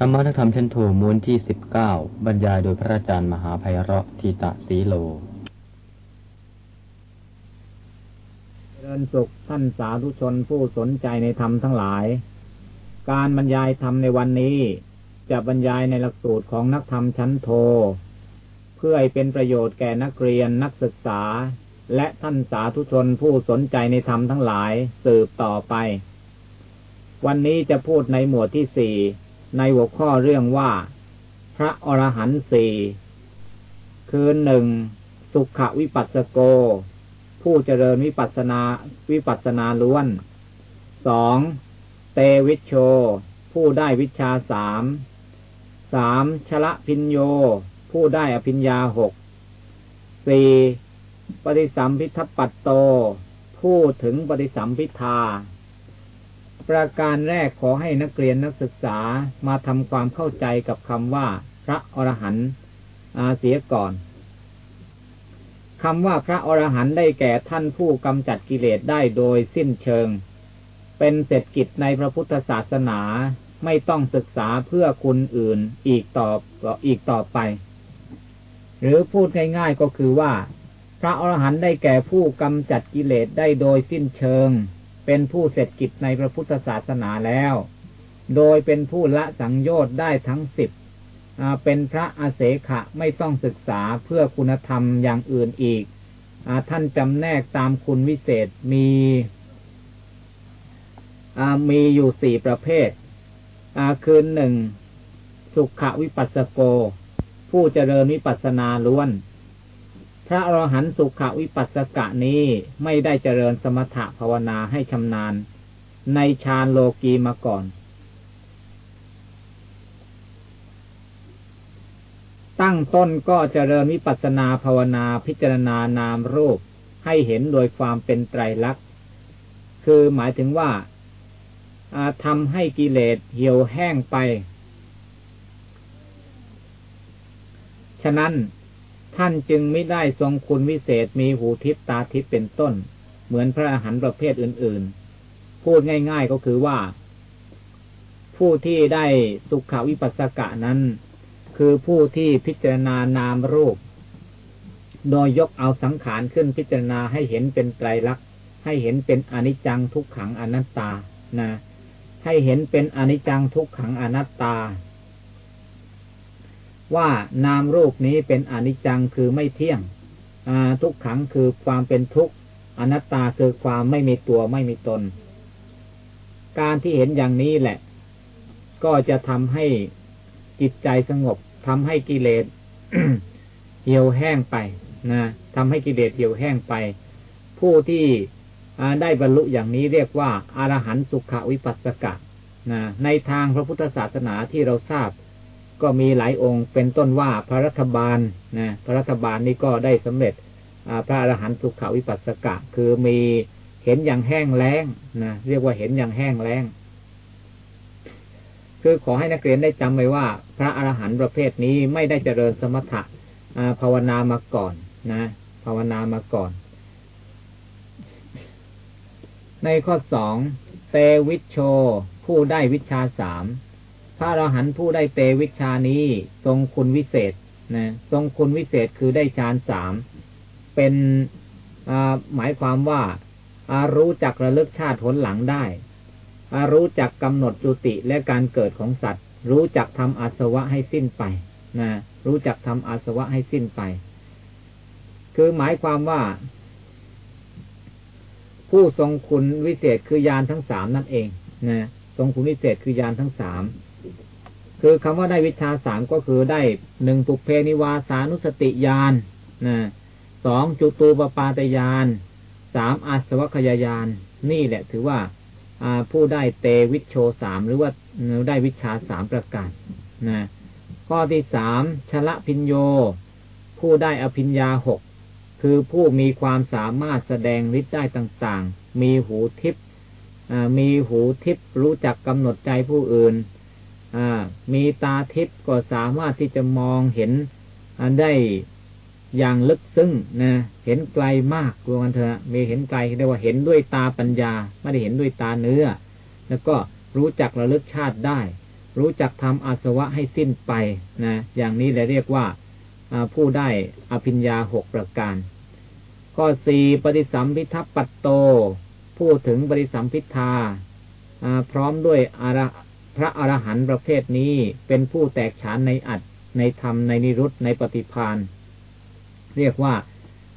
ธรรมะธรรมชั้นโทมูลที่สิบเก้าบรรยายโดยพระอาจารย์มหาภัยเราะทีตะสีโลเริญสุขท่านสาธุชนผู้สนใจในธรรมทั้งหลาย การบรรยายธรรมในวันนี้ จะบรรยายในหลักสูตรของนักธรรมชั้นโท เพื่อให้เป็นประโยชน์แก่นักเรียนนักศึกษา และท่านสาธุชนผู้สนใจในธรรมทั้งหลายสืบต่อไป วันนี้จะพูดในหมวดที่สี่ ในหัวข้อเรื่องว่า พระอรหันต์สี่คือหนึ่งสุขวิปัสสโก ผู้เจริญวิปัสนาวิปัสนาล้วนสองเตวิชโช ผู้ได้วิชาสามสามชละพิญโย ผู้ได้อภิญญาหกสี่ปฏิสัมพิทัปปัตโต ผู้ถึงปฏิสัมพิทา ประการแรกขอให้นักเรียนนักศึกษามาทำความเข้าใจกับคำว่าพระอรหันต์เสียก่อนคำว่าพระอรหันต์ได้แก่ท่านผู้กำจัดกิเลสได้โดยสิ้นเชิง เป็นเศรษฐกิจในพระพุทธศาสนาไม่ต้องศึกษาเพื่อคุณอื่นอีกต่ออีกต่อไป หรือพูดง่ายๆก็คือว่า พระอรหันต์ได้แก่ผู้กำจัดกิเลสได้โดยสิ้นเชิง เป็นผู้เสร็จกิจในพระพุทธศาสนาแล้ว โดยเป็นผู้ละสังโยชน์ได้ทั้งสิบเป็นพระอาเสขะไม่ต้องศึกษาเพื่อคุณธรรมอย่างอื่นอีกอท่านจำแนกตามคุณวิเศษมีมีอยู่สี่ประเภทคือหนึ่งสุขวิปัสสโก ผู้เจริญวิปัสสนาล้วน พระอรหันต์สุขวิปัสสกะนี้ไม่ได้เจริญสมถะภาวนาให้ชำนาญ ในฌานโลกีมาก่อน ตั้งต้นก็เจริญวิปัสนาภาวนาพิจารณานามรูปให้เห็นโดยความเป็นไตรลักษณ์ คือหมายถึงว่าทำให้กิเลสเหี่ยวแห้งไป ฉะนั้น ท่านจึงไม่ได้ทรงคุณวิเศษมีหูทิพตาทิพเป็นต้น เหมือนพระอาหารประเภทอื่น ๆ พูดง่าย ๆก็คือว่า ผู้ที่ได้สุขวิปัสสกะนั้น คือผู้ที่พิจารณานามรูป โดยยกเอาสังขารขึ้นพิจารณาให้เห็นเป็นไตรลักษณ์ให้เห็นเป็นอนิจจังทุกขังอนัตตานะให้เห็นเป็นอนิจจังทุกขังอนัตตา ว่านามรูปนี้เป็นอนิจจังคือไม่เที่ยงทุกขังคือความเป็นทุกข์อนัตตาคือความไม่มีตัวไม่มีตน การที่เห็นอย่างนี้แหละ ก็จะทำให้จิตใจสงบทำให้กิเลสเหี่ยวแห้งไปนะทำให้กิเลสเหี่ยวแห้งไป ผู้ที่ได้บรรลุอย่างนี้เรียกว่าอารหันสุขวิปัสสกะนะในทางพระพุทธศาสนาที่เราทราบ ก็มีหลายองค์เป็นต้นว่าพระรัฐบาลนะพระรัฐบาลนี่ก็ได้สำเร็จพระอรหันตุขาวิปัสสกะ คือมีเห็นอย่างแห้งแล้งนะเรียกว่าเห็นอย่างแห้งแล้ง คือขอให้นักเรียนได้จำไว้ว่า พระอรหันต์ประเภทนี้ไม่ได้เจริญสมถะภาวนามาก่อนนะภาวนามาก่อน ในข้อสองเตวิชโช ผู้ได้วิชาสาม พระอรหันต์ผู้ได้เตวิชานี้ ทรงคุณวิเศษนะทรงคุณวิเศษคือได้ฌานสามเป็นหมายความว่าารู้จักระลึกชาติผลหลังได้ารู้จักกำหนดจุติและการเกิดของสัตว์ รู้จักทำอาสวะให้สิ้นไปนะรู้จักทำอาสวะให้สิ้นไป คือหมายความว่า ผู้ทรงคุณวิเศษคือยานทั้งสามนั่นเองนะทรงคุณวิเศษคือยานทั้งสาม คือคำว่าได้วิชาสามก็คือได้หนึ่งปุเพนิวาสานุสติญาณนะสองจุตูปปาตญาณสามอาสวัคยายานนี่แหละถือว่าผู้ได้เตวิชโชสามหรือว่าได้วิชาสามประการนะข้อที่สามชละพิญโย ผู้ได้อภิญญาหกคือผู้มีความสามารถแสดงฤทธิ์ได้ต่าง ๆ มีหูทิพมีหูทิพรู้จักกำหนดใจผู้อื่น มีตาทิพย์ก็สามารถที่จะมองเห็นได้อย่างลึกซึ้งนะเห็นไกลมากรวมกันเถอะมีเห็นไกลเรียกว่าเห็นด้วยตาปัญญา ไม่ได้เห็นด้วยตาเนื้อ แล้วก็รู้จักระลึกชาติได้ รู้จักทำอาสวะให้สิ้นไปนะอย่างนี้เลยเรียกว่าผู้ได้อภิญญาหกประการ ข้อสี่ปฏิสัมพิทัปปัตโต พูดถึงปฏิสัมพิทาพร้อมด้วยอร พระอรหันต์ประเภทนี้เป็นผู้แตกฉานในอัตในธรรมในนิรุตในปฏิพานเรียกว่า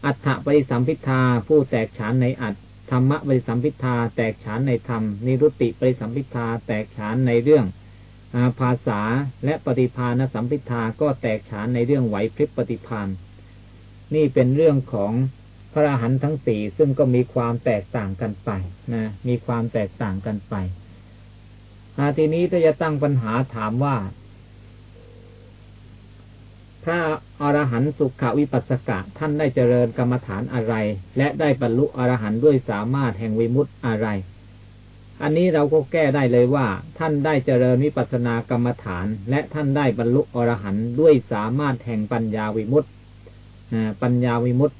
อัฏฐปฏิสัมพิทาผู้แตกฉานในอัตธรรมะปฏิสัมพิทาแตกฉานในธรรม นิรุตติปฏิสัมพิทาแตกฉานในเรื่องภาษาและปฏิพานสัมพิทาก็แตกฉานในเรื่องไหวพริบปฏิพานนี่เป็นเรื่องของพระอรหันต์ทั้งสี่ซึ่งก็มีความแตกต่างกันไปนะมีความแตกต่างกันไป อาทีนี้ถ้าจะตั้งปัญหาถามว่า พระอรหันต์สุขวิปัสสกะท่านได้เจริญกรรมฐานอะไร และได้บรรลุอรหันต์ด้วยสามารถแห่งวิมุตติอะไร อันนี้เราก็แก้ได้เลยว่า ท่านได้เจริญวิปัสสนากรรมฐาน และท่านได้บรรลุอรหันต์ด้วยสามารถแห่งปัญญาวิมุตติปัญญาวิมุตติ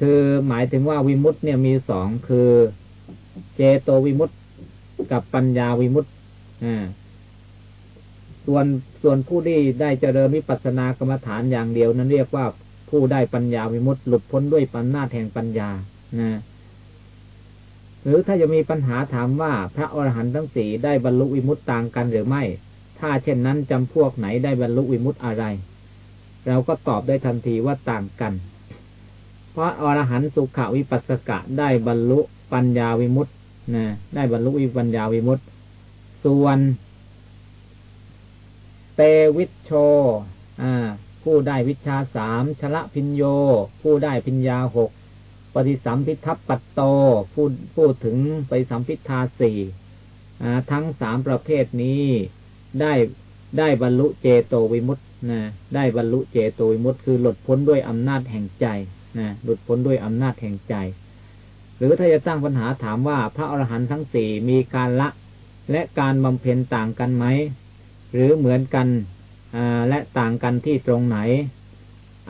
คือหมายถึงว่าวิมุตติเนี่ยมีสองคือ เจโตวิมุตติ กับปัญญาวิมุตติส่วนส่วนผู้ที่ได้เจริญวิปัสสนากรรมฐานอย่างเดียว นั้นเรียกว่าผู้ได้ปัญญาวิมุตติหลุดพ้นด้วยปัญญาแห่งปัญญานะหรือถ้าจะมีปัญหาถามว่าพระอรหันต์ทั้งสี่ได้บรรลุวิมุตต์ต่างกันหรือไม่ ถ้าเช่นนั้นจำพวกไหนได้บรรลุวิมุตต์อะไร เราก็ตอบได้ทันทีว่าต่างกัน เพราะอรหันต์สุขวิปัสสกะได้บรรลุปัญญาวิมุตต์ นะได้บรรลุวิปัญญาวิมุตต์ส่วน เตวิชโชผู้ได้วิชาสามชละพิญโย ผู้ได้พิญญาหกปฏิสัมพิทัพปัตโตพูดพูดถึงปฏิสัมพิทาสี่ทั้งสามประเภทนี้ได้ได้บรรลุเจโตวิมุตต์นะได้บรรลุเจโตวิมุตต์คือหลุดพ้นด้วยอำนาจแห่งใจนะหลุดพ้นด้วยอำนาจแห่งใจ หรือถ้าจะตั้งปัญหาถามว่าพระอรหันต์ทั้งสี่มีการละ และการบำเพ็ญต่างกันไหม หรือเหมือนกันและต่างกันที่ตรงไหน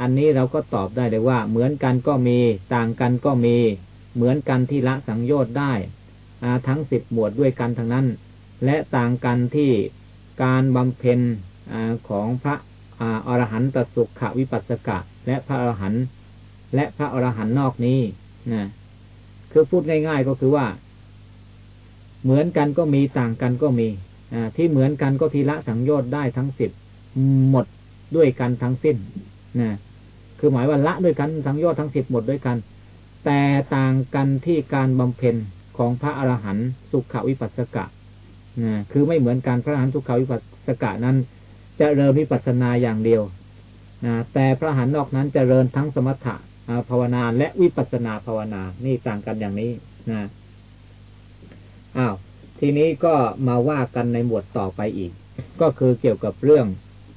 อันนี้เราก็ตอบได้เลยว่า เหมือนกันก็มี ต่างกันก็มี เหมือนกันที่ละสังโยชน์ได้ทั้งสิบหมวดด้วยกันทั้งนั้น และต่างกันที่การบำเพ็ญของพระอรหันตสุขวิปัสสกะ และพระอรหันต์และพระอรหันต์นอกนี้นะ คือพูดง่ายๆก็คือว่า เหมือนกันก็มีต่างกันก็มีอที่เหมือนกันก็ทีละสังโยชน์ได้ทั้งสิบหมดด้วยกันทั้งสิ้นนะคือหมายว่าละด้วยกันทั้งยอดทั้งสิบหมดด้วยกัน แต่ต่างกันที่การบำเพ็ญของพระอรหันต์สุขวิปัสสกะนะคือไม่เหมือนการพระอรหันต์สุขวิปัสสกะนั้นจะเริญวิปัสสนาอย่างเดียวนะแต่พระอรหันต์นอกนั้นจะเริญทั้งสมถะ ภาวนาและวิปัสนาภาวนา นี่ต่างกันอย่างนี้นะอ้าวทีนี้ก็มาว่ากันในหมวดต่อไปอีก ก็คือเกี่ยวกับเรื่อง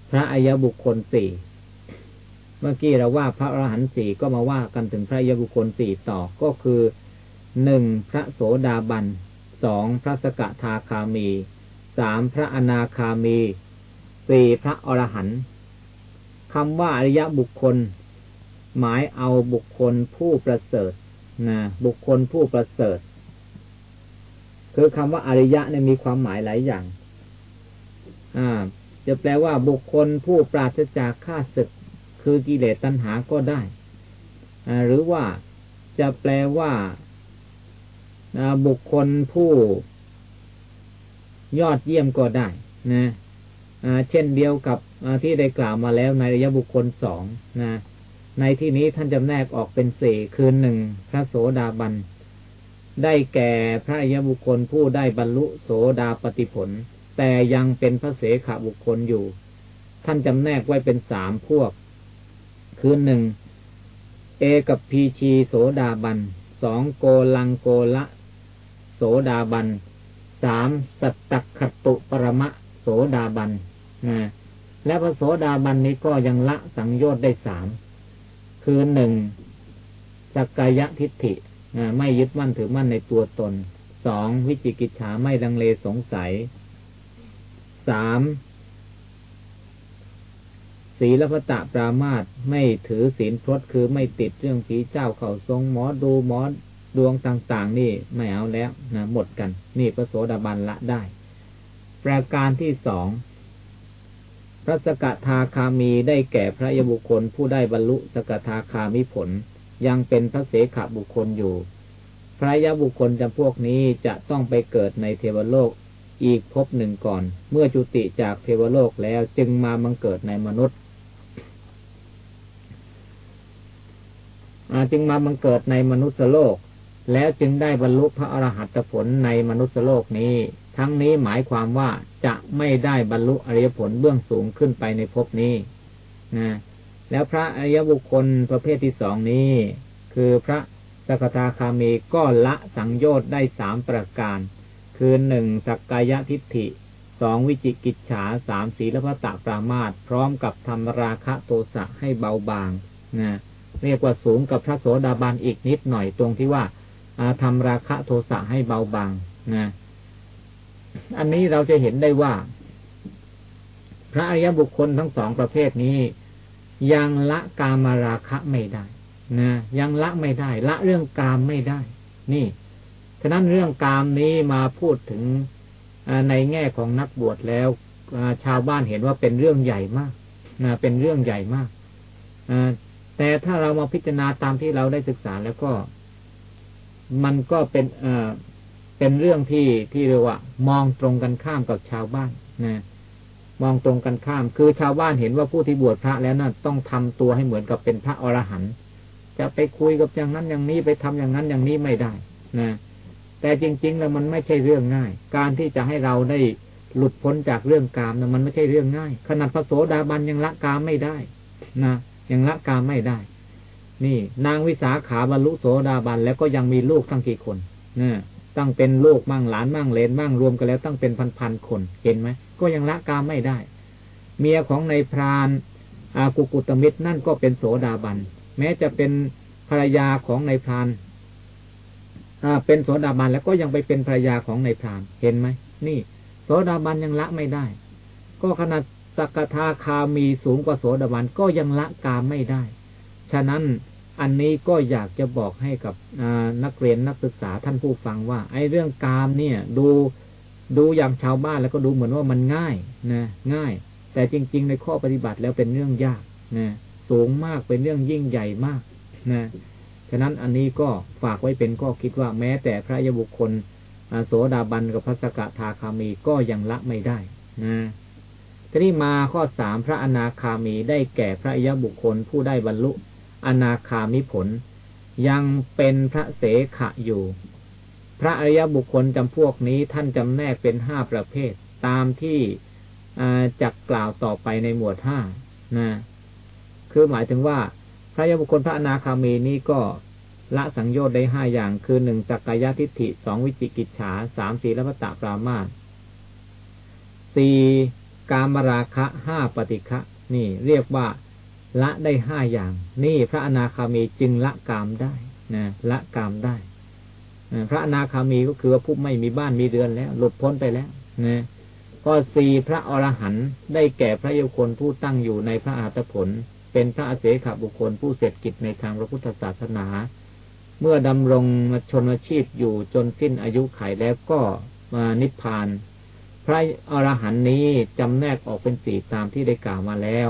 พระอายบุคคลสี่เมื่อกี้เราว่าพระอรหันต์สี่ก็มาว่ากันถึงพระอายบุคคลสี่ต่อก็คือหนึ่งพระโสดาบันสองพระสกทาคามีสามพระอนาคามีสี่พระอรหันต์คำว่าอริยบุคคล หมายเอาบุคคลผู้ประเสริฐนะบุคคลผู้ประเสริฐ คือคำว่าอริยะเนี่ยมีความหมายหลายอย่าง อ่า จะแปลว่าบุคคลผู้ปราศจากข้าศึก คือกิเลสตัณหาก็ได้อ่าหรือว่าจะแปลว่าบุคคลผู้ยอดเยี่ยมก็ได้นะเช่นเดียวกับที่ได้กล่าวมาแล้วในระยะบุคคลสองนะ ในที่นี้ท่านจำแนกออกเป็นสี่คือหนึ่งพระโสดาบัน ได้แก่พระยบุคคลผู้ได้บรรลุโสดาปติผล แต่ยังเป็นพระเสขบุคคลอยู่ ท่านจำแนกไว้เป็นสามพวก คือหนึ่งเอกับพีชีโสดาบันสองโกลังโกละ โสดาบันสามสัตตคตุปรมะโสดาบันนะและพระโสดาบันนี้ก็ยังละสังโยชน์ได้สาม คือหนึ่งสักกายทิฏฐิไม่ยึดมั่นถือมั่นในตัวตนสองวิจิกิจฉาไม่ดังเลสงสัยสามศีลพตะปรามาตไม่ถือศีลพรตคือไม่ติดเรื่องผีเจ้าเข่าทรงหมอดูหมอดวงต่างๆ นี่ไม่เอาแล้วนะหมดกัน นี่พระโสดาบันละได้ ประการที่สอง พระสกทาคามีได้แก่พระยบุคคลผู้ได้บรรลุสกทาคามิผล ยังเป็นพระเสขบุคคลอยู่ พระยบุคคลจำพวกนี้จะต้องไปเกิดในเทวโลกอีกภพหนึ่งก่อน เมื่อจุติจากเทวโลกแล้วจึงมาบังเกิดในมนุษย์จึงมาบังเกิดในมนุษย์โลก แล้วจึงได้บรรลุพระอรหัตผลในมนุษย์โลกนี้ ทั้งนี้หมายความว่าจะไม่ได้บรรลุอริยผลเบื้องสูงขึ้นไปในภพนี้นะแล้วพระอริยบุคคลประเภทที่สองนี้ คือพระสกทาคามีก็ละสังโยชน์ได้สามประการ คือหนึ่งสักกายทิฏฐิสองวิจิกิจฉาสามศีลพระตะปรามาตพร้อมกับทำราคะโทสะให้เบาบางนะเรียกว่าสูงกับพระโสดาบันอีกนิดหน่อยตรงที่ว่า ทำราคะโทสะให้เบาบางนะ อันนี้เราจะเห็นได้ว่า พระอริยบุคคลทั้งสองประเภทนี้ ยังละกามราคะไม่ได้นะยังละไม่ได้ ละเรื่องกามไม่ได้ นี่ ฉะนั้นเรื่องกามนี้มาพูดถึงในแง่ของนักบวชแล้วชาวบ้านเห็นว่าเป็นเรื่องใหญ่มากนะเป็นเรื่องใหญ่มากแต่ถ้าเรามาพิจารณาตามที่เราได้ศึกษาแล้วก็ มันก็เป็นเอ่อเป็นเรื่องที่ที่เรียกว่า มองตรงกันข้ามกับชาวบ้านนะมองตรงกันข้าม คือชาวบ้านเห็นว่าผู้ที่บวชพระแล้วนะ่ะต้องทำตัวให้เหมือนกับเป็นพระอรหันต์จะไปคุยกับอย่างนั้นอย่างนี้ไปทำอย่างนั้นอย่างนี้ไม่ได้นะแต่จริง ๆ แล้วมันไม่ใช่เรื่องง่าย การที่จะให้เราได้หลุดพ้นจากเรื่องกามนะมันไม่ใช่เรื่องง่าย ขนาดพระโสดาบันยังละกามไม่ได้นะยังละกามไม่ได้ นี่ นางวิสาขาบรรลุโสดาบัน แล้วก็ยังมีลูกตั้งกี่คนนะตั้งเป็นลูกมั่งหลานมั่งเลนมั่งรวมกันแล้วตั้งเป็นพันๆคนเห็นไหมก็ยังละกามไม่ได้ เมียของในพรานอากุกุตมิตรนั่นก็เป็นโสดาบัน แม้จะเป็นภรรยาของในพรานเป็นโสดาบันแล้วก็ยังไปเป็นภรรยาของในพรานเห็นไหมนี่โสดาบันยังละไม่ได้ ก็ขนาดสกทาคามีสูงกว่าโสดาบันก็ยังละกามไม่ได้ ฉะนั้นอันนี้ก็อยากจะบอกให้กับนักเรียนนักศึกษาท่านผู้ฟังว่า ไอ้เรื่องกามเนี่ย ดูดูอย่างชาวบ้านแล้วก็ดูเหมือนว่ามันง่ายนะง่าย แต่จริง ๆ ในข้อปฏิบัติแล้วเป็นเรื่องยากนะสูงมากเป็นเรื่องยิ่งใหญ่มากนะฉะนั้นอันนี้ก็ฝากไว้เป็นก็คิดว่าแม้แต่พระยบุคคลโสดาบันกับพระสกทาคามีก็ยังละไม่ได้นะทีนี้มาข้อสามพระอนาคามีได้แก่พระยบุคคลผู้ได้บรรลุ อนาคามิผล ยังเป็นพระเสขะอยู่ พระอริยบุคคลจำพวกนี้ท่านจำแนกเป็นห้าประเภท ตามที่จักกล่าวต่อไปในหมวดห้านะ คือหมายถึงว่า พระยบุคคลพระอนาคามีนี้ก็ละสังโยชน์ได้ห้าอย่างคือหนึ่งจักกายทิฏฐิสองวิจิกิจฉาสามสีละพตะปรามาสสี่กามราคะห้าปฏิฆะนี่เรียกว่า ละได้ห้าอย่าง นี่พระอนาคามีจึงละกามได้นะละกามได้พระอนาคามีก็คือว่าผู้ไม่มีบ้านมีเรือนแล้ว หลุดพ้นไปแล้วนะข้อสี่พระอรหันต์ได้แก่พระโยคนผู้ตั้งอยู่ในพระอาตผล เป็นพระอาเสขบุคคลผู้เสร็จกิจในทางพระพุทธศาสนา เมื่อดำรงชนชีพอยู่จนสิ้นอายุไขแล้วก็มานิพพาน พระอรหันต์นี้จำแนกออกเป็นสี่ตามที่ได้กล่าวมาแล้ว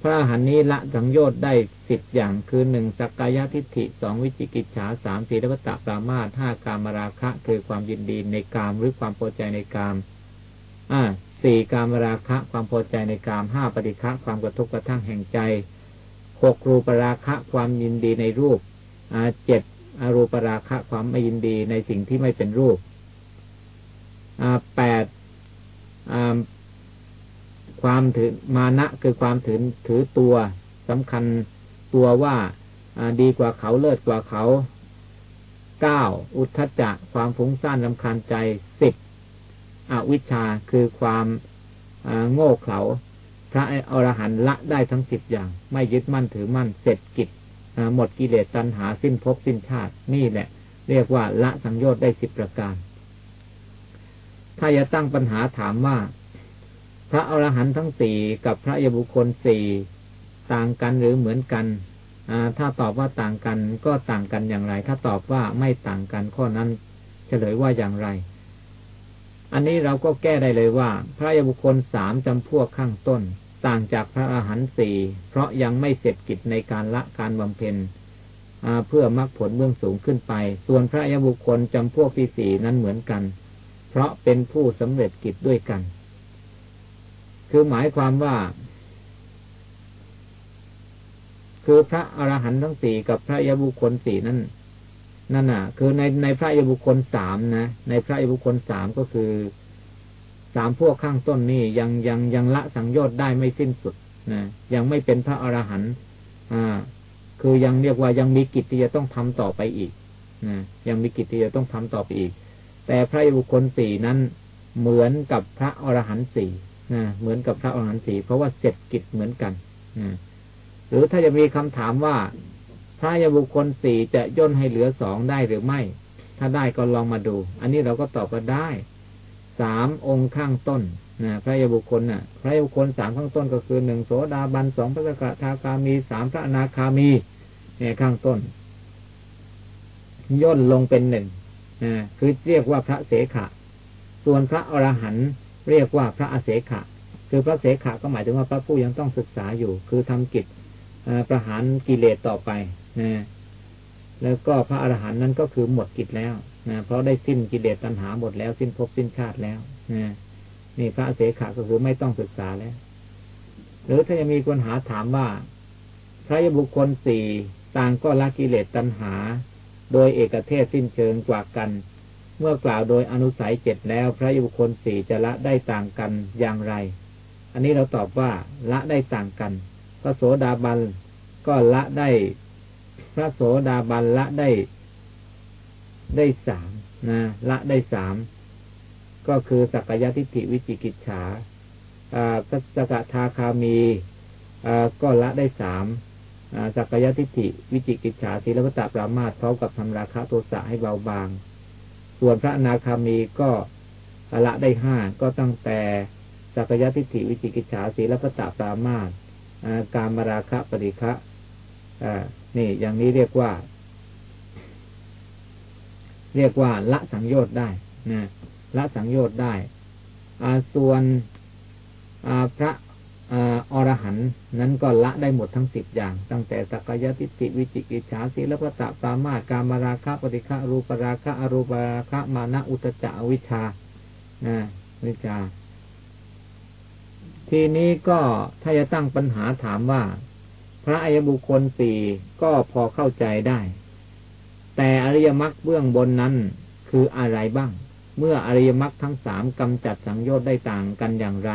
พระอรหันต์นี้ละสังโยชน์ได้สิบอย่างคือหนึ่งสักกายทิฏฐิสองวิจิกิจฉาสามสีรวัตะปรามาห้ากามราคะ คือความยินดีในกามหรือความพอใจในกามอ่าสี่กามราคะ ความพอใจในกามห้าปฏิฆะความกระทบกระทั่งแห่งใจหกรูปราคะ ความยินดีในรูปอ่าเจ็ดอรูปราคะ ความไม่ยินดีในสิ่งที่ไม่เป็นรูปอ่าแปด ความถือมานะคือความถือถือตัวสำคัญตัวว่าดีกว่าเขาเลิศกว่าเขาเก้าอุทธจักความฟุ้งซ่านลำคาญใจสิบอวิชชาคือความโง่เขลาพระอรหันต์ละได้ทั้งสิบอย่าง ไม่ยึดมั่นถือมั่นเสร็จกิจหมดกิเลสตัณหาสิ้นภพสิ้นชาตินี่แหละ เรียกว่าละสังโยชน์ได้สิบประการ ถ้าจะตั้งปัญหาถามว่า พระอรหันต์ทั้งสี่กับพระยบุคคลสี่ต่างกันหรือเหมือนกันถ้าตอบว่าต่างกันก็ต่างกันอย่างไร ถ้าตอบว่าไม่ต่างกันข้อนั้นเฉลยว่าอย่างไร อันนี้เราก็แก้ได้เลยว่า พระยบุคคลสามจำพวกข้างต้น ต่างจากพระอรหันต์สี่เพราะยังไม่เสร็จกิจในการละการบำเพ็ญเพื่อมรรคผลเบื้องสูงขึ้นไป ส่วนพระยบุคคลจำพวกที่สี่นั้นเหมือนกัน เพราะเป็นผู้สำเร็จกิจด้วยกัน คือหมายความว่า คือพระอรหันต์ทั้งสี่กับพระยบุคคลสี่นั้นนั่นน่ะ คือในในพระยบุคคลสามนะในพระยบุคคลสามก็คือสามพวกข้างต้นนี่ยังยังยังละสังโยชน์ได้ไม่สิ้นสุดนะยังไม่เป็นพระอรหันต์อ่า คือยังเรียกว่ายังมีกิจที่จะต้องทำต่อไปอีกนะยังมีกิจที่จะต้องทำต่อไปอีก แต่พระยบุคคลสี่นั้นเหมือนกับพระอรหันต์สี่ เหมือนกับพระอรหันต์สี่เพราะว่าเสร็จกิจเหมือนกันหรือถ้าจะมีคำถามว่า พระยบุคคลสี่จะย่นให้เหลือสองได้หรือไม่ ถ้าได้ก็ลองมาดู อันนี้เราก็ตอบว่าได้สามองค์ข้างต้นนะพระยบุคคลนะ่ะ พระยบุคคลสามข้างต้นก็คือหนึ่งโสดาบันสองพระสกทาคามีสามพระอนาคามีเนี่ยข้างต้น ย่นลงเป็นหนึ่งนะคือเรียกว่าพระเสขะ ส่วนพระอรหันต์ เรียกว่าพระอเสขะ คือพระเสขะก็หมายถึงว่าพระผู้ยังต้องศึกษาอยู่ คือทำกิจประหารกิเลสต่อไปนะแล้วก็พระอรหันต์นั้นก็คือหมดกิจแล้วนะเพราะได้สิ้นกิเลสตัณหาหมดแล้วสิ้นภพสิ้นชาติแล้วนะนี่พระเสขะก็คือไม่ต้องศึกษาแล้ว หรือถ้ายังมีคนหาถามว่า พระยบุคคลสี่ต่างก็ละกิเลสตัณหา โดยเอกเทศสิ้นเชิงกว่ากัน เมื่อกล่าวโดยอนุสัยเจ็ดแล้ว พระยุคคลสี่จะละได้ต่างกันอย่างไร อันนี้เราตอบว่าละได้ต่างกัน พระโสดาบันก็ละได้ พระโสดาบันละได้ ได้สามนะละได้สามก็คือสักยทิฏฐิวิจิกิจฉาพระสกทาคามีก็ละได้สามสักยทิฏฐิวิจิกิจฉาศีลพัตตปรามาสพร้อมกับทำราคะโทสะให้เบาบาง ส่วนพระอนาคามีก็ละได้ห้าก็ตั้งแต่สักยทิฏฐิวิจิกิจฉาศีลพัตตปรามาสการมราคะปฏิฆะนี่อย่างนี้เรียกว่า เรียกว่าละสังโยชน์ได้นะละสังโยชน์ได้ส่วนพระ อรหันนั้นก็ละได้หมดทั้งสิบอย่าง ตั้งแต่สักยติติวิจิกิจฉาสีลพตะปามาการมาราคะปฏิฆะรูปราคะอรูปราคะมานะอุตจาวิชาวิชา ทีนี้ก็ถ้าจะตั้งปัญหาถามว่า พระอริยบุคคลสี่ก็พอเข้าใจได้ แต่อริยมรรคเบื้องบนนั้นคืออะไรบ้าง เมื่ออริยมรรคทั้งสามกำจัดสังโยชน์ได้ต่างกันอย่างไร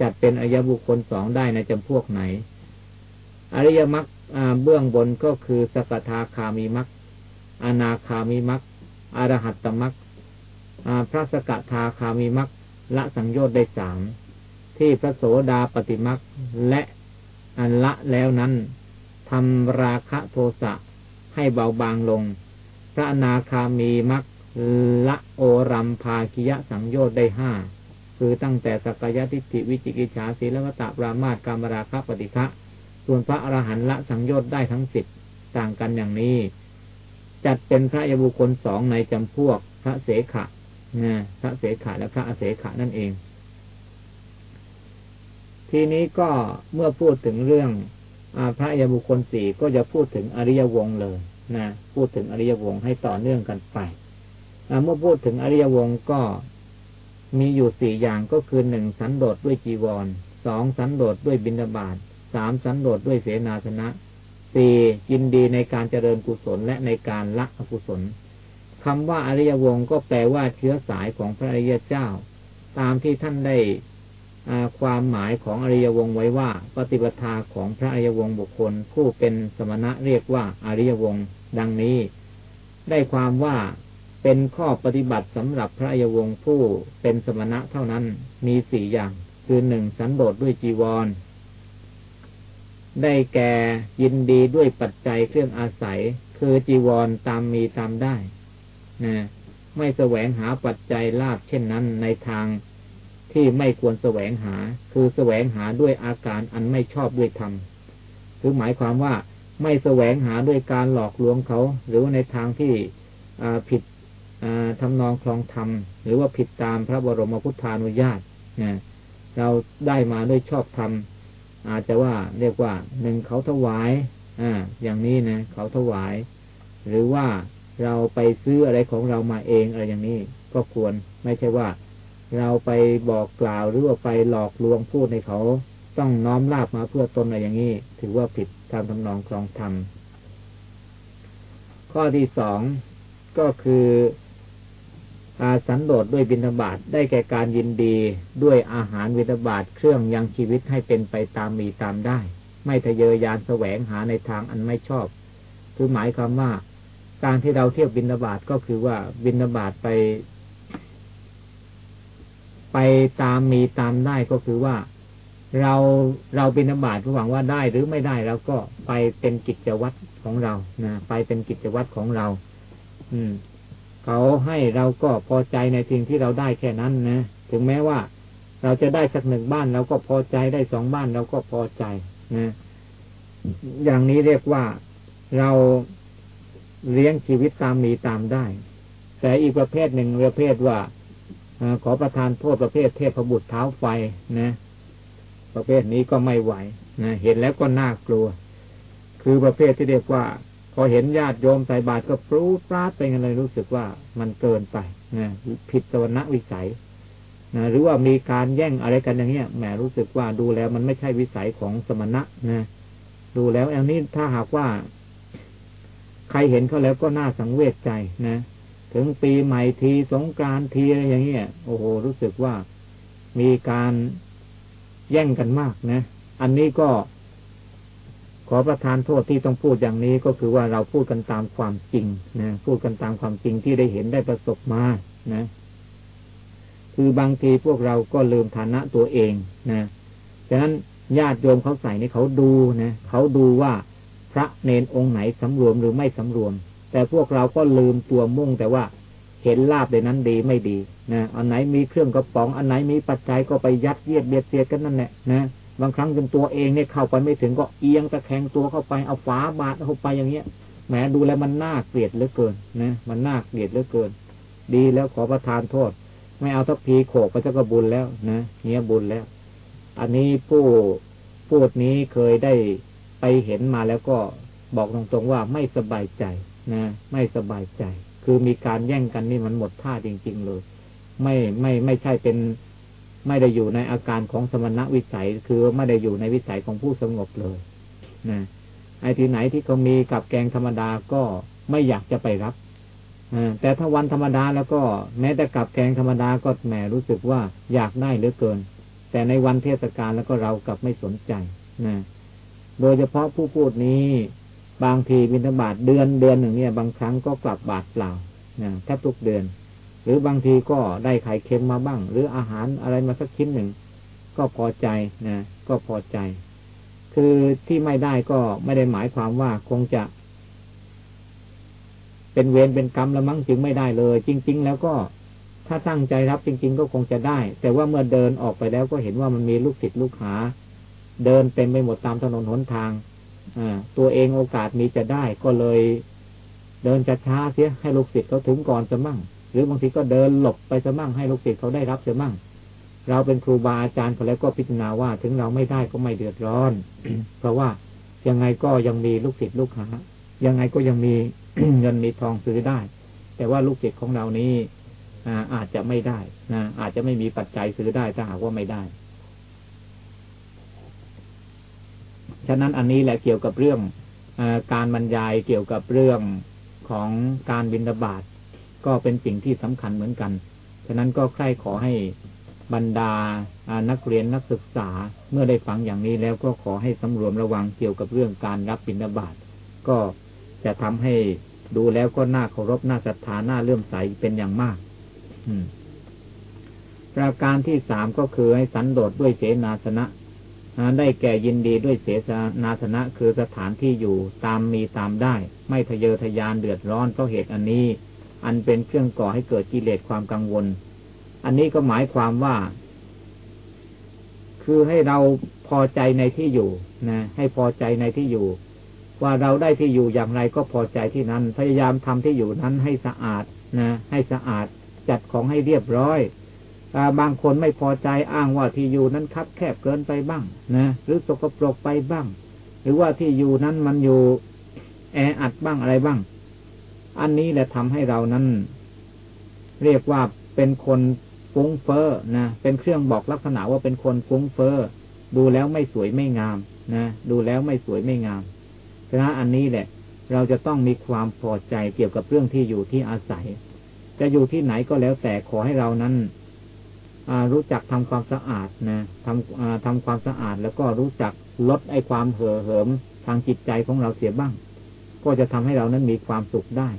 จัดเป็นอริยบุคคลสองได้ในจำพวกไหน อริยมรรคเบื้องบนก็คือสกทาคามีมรรคอนาคามีมรรคอรหัตตมรรคพระสกทาคามีมรรคละสังโยชน์ได้สามที่พระโสดาปฏิมักและอันละแล้วนั้นทำราคะโทสะให้เบาบางลง พระนาคามีมักละโอรัมภาคิยะสังโยชน์ได้ห้า คือตั้งแต่สักยทิฏฐิวิจิกิจฉาศีลวตะปรามาตกามราคะปฏิฆะส่วนพระอรหันต์ละสังโยชน์ได้ทั้งสิบต่างกันอย่างนี้ จัดเป็นพระยบุคคลสองในจำพวกพระเสขะนะพระเสขะและพระอเสขะนั่นเอง ทีนี้ก็เมื่อพูดถึงเรื่องอพระยบุคคลสี่ก็จะพูดถึงอริยวงเลยนะพูดถึงอริยวงให้ต่อเนื่องกันไปเมื่อพูดถึงอริยวงก็ มีอยู่สี่อย่างก็คือหนึ่งสันโดษด้วยจีวรสองสันโดษด้วยบินาบาตสามสันโดษด้วยเสนาสนะสี่ยินดีในการเจริญกุศลและในการละอกุศลคำว่าอริยวงก็แปลว่าเชื้อสายของพระอริยเจ้า ตามที่ท่านได้ความหมายของอริยวงไว้ว่า ปฏิปทาของพระอริยวงศ์บุคคล ผู้เป็นสมณะเรียกว่าอริยวงดังนี้ ได้ความว่า เป็นข้อปฏิบัติสำหรับพระอยวงผู้เป็นสมณะเท่านั้นมีสี่อย่าง คือหนึ่งสันโดษด้วยจีวร ได้แก่ยินดีด้วยปัจจัยเครื่องอาศัย คือจีวรตามมีตามได้นะไม่แสวงหาปัจจัยลาบเช่นนั้นในทางที่ไม่ควรแสวงหา คือแสวงหาด้วยอาการอันไม่ชอบด้วยธรรมคือหมายความว่าไม่แสวงหาด้วยการหลอกลวงเขา หรือในทางที่ผิด ทำนองคลองธรรม หรือว่าผิดตามพระบรมพุทธานุญาตเราได้มาด้วยชอบธรรมอาจจะว่าเรียกว่าหนึ่งเขาถวายอ่าอย่างนี้นะเขาถวาย หรือว่าเราไปซื้ออะไรของเรามาเองอะไรอย่างนี้ ก็ควรไม่ใช่ว่า เราไปบอกกล่าวหรือว่าไปหลอกลวงพูดในเขาต้องน้อมลาบมาเพื่อตนอะไรอย่างนี้ ถือว่าผิดตามทำนองครองธรรมข้อที่สองก็คือ สันโดษด้วยบิณฑบาตได้แก่การยินดีด้วยอาหารบิณฑบาตเครื่องยังชีวิตให้เป็นไปตามมีตามได้ ไม่ทะเยอยานแสวงหาในทางอันไม่ชอบคือหมายความว่า การที่เราเที่ยวบิณฑบาตก็คือว่าบิณฑบาตไป ไปตามมีตามได้ก็คือว่าเราเราบิณฑบาตหวังว่าได้หรือไม่ได้เราก็ไปเป็นกิจวัตรของเรานะไปเป็นกิจวัตรของเรา อืม เขาให้เราก็พอใจในสิ่งที่เราได้แค่นั้นนะถึงแม้ว่าเราจะได้สักหนึ่งบ้านเราก็พอใจได้สองบ้านเราก็พอใจนะอย่างนี้เรียกว่าเราเลี้ยงชีวิตตามมีตามได้ แต่อีกประเภทหนึ่งประเภทว่าขอประทานโทษประเภทเทพบุตรเท้าไฟนะ ประเภทนี้ก็ไม่ไหวนะเห็นแล้วก็น่ากลัว คือประเภทที่เรียกว่า พอเห็นญาติโยมใส่บาตรก็ปรูปราดไปกันเลยรู้สึกว่ามันเกินไปนะผิดสวรรวิสัยนะหรือว่ามีการแย่งอะไรกันอย่างเงี้ยแหมรู้สึกว่าดูแล้วมันไม่ใช่วิสัยของสมณะนะดูแล้วอันนี้ถ้าหากว่า ใครเห็นเขาแล้วก็น่าสังเวชใจนะถึงปีใหม่ทีสงการทีอะไรอย่างเงี้ยโอ้โหรู้สึกว่ามีการแย่งกันมากนะ อันนี้ก็ อประทานโทษที่ต้องพูดอย่างนี้ก็คือว่าเราพูดกันตามความจริงนะพูดกันตามความจริงที่ได้เห็นได้ประสบมานะ คือบางทีพวกเราก็ลืมฐานะตัวเองนะฉะนั้นญาติโยมเขาใส่นี่เขาดูนะเขาดูว่าพระเนนองค์ไหนสำรวมหรือไม่สำรวม แต่พวกเราก็ลืมตัวมุ่งแต่ว่าเห็นลาบในนั้นดีไม่ดีนะอันไหนมีเครื่องกระป๋องอันไหนมีปัจจัยก็ไปยัดเยียดเบียดเสียดกันนั่นแหละนะ บางครั้งจนตัวเองเนี่ยเข้าไปไม่ถึงก็เอียงตะแคงตัวเข้าไปเอาฝาบาดเข้าไปอย่างเงี้ยแหมดูแลมันน่าเกลียดเหลือเกินนะมันน่าเกลียดเหลือเกิน ดีแล้วขอประทานโทษ ไม่เอาทักพีโขกไปจะก็บุญแล้วนะเนี้ยบุญแล้ว อันนี้ผู้พูดนี้เคยได้ไปเห็นมาแล้วก็บอกตรงๆว่าไม่สบายใจนะไม่สบายใจ คือมีการแย่งกันนี่มันหมดท่าจริง ๆ เลย ไม่ไม่ไม่ใช่เป็น ไม่ได้อยู่ในอาการของสมณะวิสัย คือไม่ได้อยู่ในวิสัยของผู้สงบเลยนะไอ้ที่ไหนที่เขามีกับแกงธรรมดาก็ไม่อยากจะไปรับอแต่ถ้าวันธรรมดาแล้วก็แม้แต่กับแกงธรรมดาก็แหมรู้สึกว่าอยากได้เหลือเกิน แต่ในวันเทศกาลแล้วก็เรากลับไม่สนใจนะโดยเฉพาะผู้พูดนี้ บางทีบิณฑบาตเดือนเดือนหนึ่งเนี่ย บางครั้งก็กลับบาทเปล่านะแทบทุกเดือน หรือบางทีก็ได้ไข่เค็มมาบ้าง หรืออาหารอะไรมาสักชิ้นหนึ่ง ก็พอใจนะก็พอใจ คือที่ไม่ได้ก็ไม่ได้หมายความว่าคงจะ เป็นเวรเป็นกรรมละมั้งจึงไม่ได้เลย จริง ๆ แล้วก็ถ้าตั้งใจรับจริง ๆ ก็คงจะได้ แต่ว่าเมื่อเดินออกไปแล้วก็เห็นว่ามันมีลูกศิษย์ลูกหา เดินเต็มไปหมดตามถนนหนทางอตัวเองโอกาสมีจะได้ก็เลย เดินช้าเสียให้ลูกศิษย์เขาถึงก่อนจะมั่ง หรือบางทีก็เดินหลบไปซะมั่งให้ลูกศิษย์เขาได้รับซะมั่ง เราเป็นครูบาอาจารย์เขาแล้วก็พิจารณาว่าถึงเราไม่ได้ก็ไม่เดือดร้อน เพราะว่ายังไงก็ยังมีลูกศิษย์ลูกหา ยังไงก็ยังมีเงินมีทองซื้อได้ แต่ว่าลูกศิษย์ของเรานี้อาจจะไม่ได้นะอาจจะไม่มีปัจจัยซื้อได้ถ้าหากว่าไม่ได้ ฉะนั้นอันนี้แหละเกี่ยวกับเรื่องอการบรรยายเกี่ยวกับเรื่องของการบินบาต ก็เป็นสิ่งที่สำคัญเหมือนกัน ฉะนั้นก็ใคร่ขอให้บรรดานักเรียนนักศึกษาเมื่อได้ฟังอย่างนี้แล้วก็ขอให้สำรวมระวังเกี่ยวกับเรื่องการรับบิณฑบาตก็จะทำให้ดูแล้วก็น่าเคารพน่าศรัทธาน่าเลื่อมใสเป็นอย่างมาก อืมประการที่สามก็คือให้สันโดษด้วยเสนาสนะได้แก่ยินดีด้วยเสนาสนะคือสถานที่อยู่ตามมีตามได้ ไม่ทะเยอทะยานเดือดร้อนเพราะเหตุอันนี้ อันเป็นเครื่องก่อให้เกิดกิเลสความกังวล อันนี้ก็หมายความว่า คือให้เราพอใจในที่อยู่นะให้พอใจในที่อยู่ ว่าเราได้ที่อยู่อย่างไรก็พอใจที่นั้น พยายามทำที่อยู่นั้นให้สะอาดนะให้สะอาดจัดของให้เรียบร้อยอบางคนไม่พอใจอ้างว่าที่อยู่นั้นคับแคบเกินไปบ้างนะหรือสกปรกไปบ้าง หรือว่าที่อยู่นั้นมันอยู่แออัดบ้างอะไรบ้าง อันนี้แหละทำให้เรานั้น เรียกว่าเป็นคนฟุ้งเฟ้อนะ เป็นเครื่องบอกลักษณะว่าเป็นคนฟุ้งเฟ้อ ดูแล้วไม่สวยไม่งามนะ ดูแล้วไม่สวยไม่งามฉะนั้นอันนี้แหละ เราจะต้องมีความพอใจเกี่ยวกับเรื่องที่อยู่ที่อาศัย จะอยู่ที่ไหนก็แล้วแต่ขอให้เรานั้นรู้จักทำความสะอาดนะทำทำความสะอาดแล้วก็รู้จักลดไอ้ความเห่อเหิมทางจิตใจของเราเสียบ้าง ก็จะทำให้เรานั้นมีความสุขได้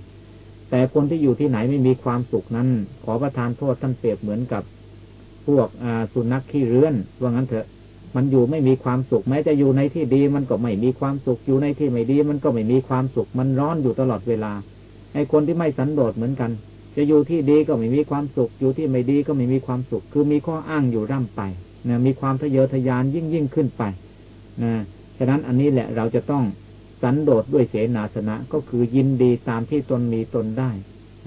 แต่คนที่อยู่ที่ไหนไม่มีความสุขนั้น ขอประทานโทษท่านเปรียบเหมือนกับ พวกสุนัขขี้เรื้อนว่างั้นเถอะ มันอยู่ไม่มีความสุข แม้จะอยู่ในที่ดี มันก็ไม่มีความสุขอยู่ในที่ไม่ดี มันก็ไม่มีความสุข มันร้อนอยู่ตลอดเวลาไอ้คนที่ไม่สันโดษเหมือนกัน จะอยู่ที่ดีก็ไม่มีความสุข อยู่ที่ไม่ดีก็ไม่มีความสุข คือมีข้ออ้างอยู่ร่ำไปนะมีความทะเยอทะยานยิ่งยิ่งขึ้นไปนะฉะนั้นอันนี้แหละเราจะต้อง สันโดษด้วยเสนาสนะก็คือยินดีตามที่ตนมีตนได้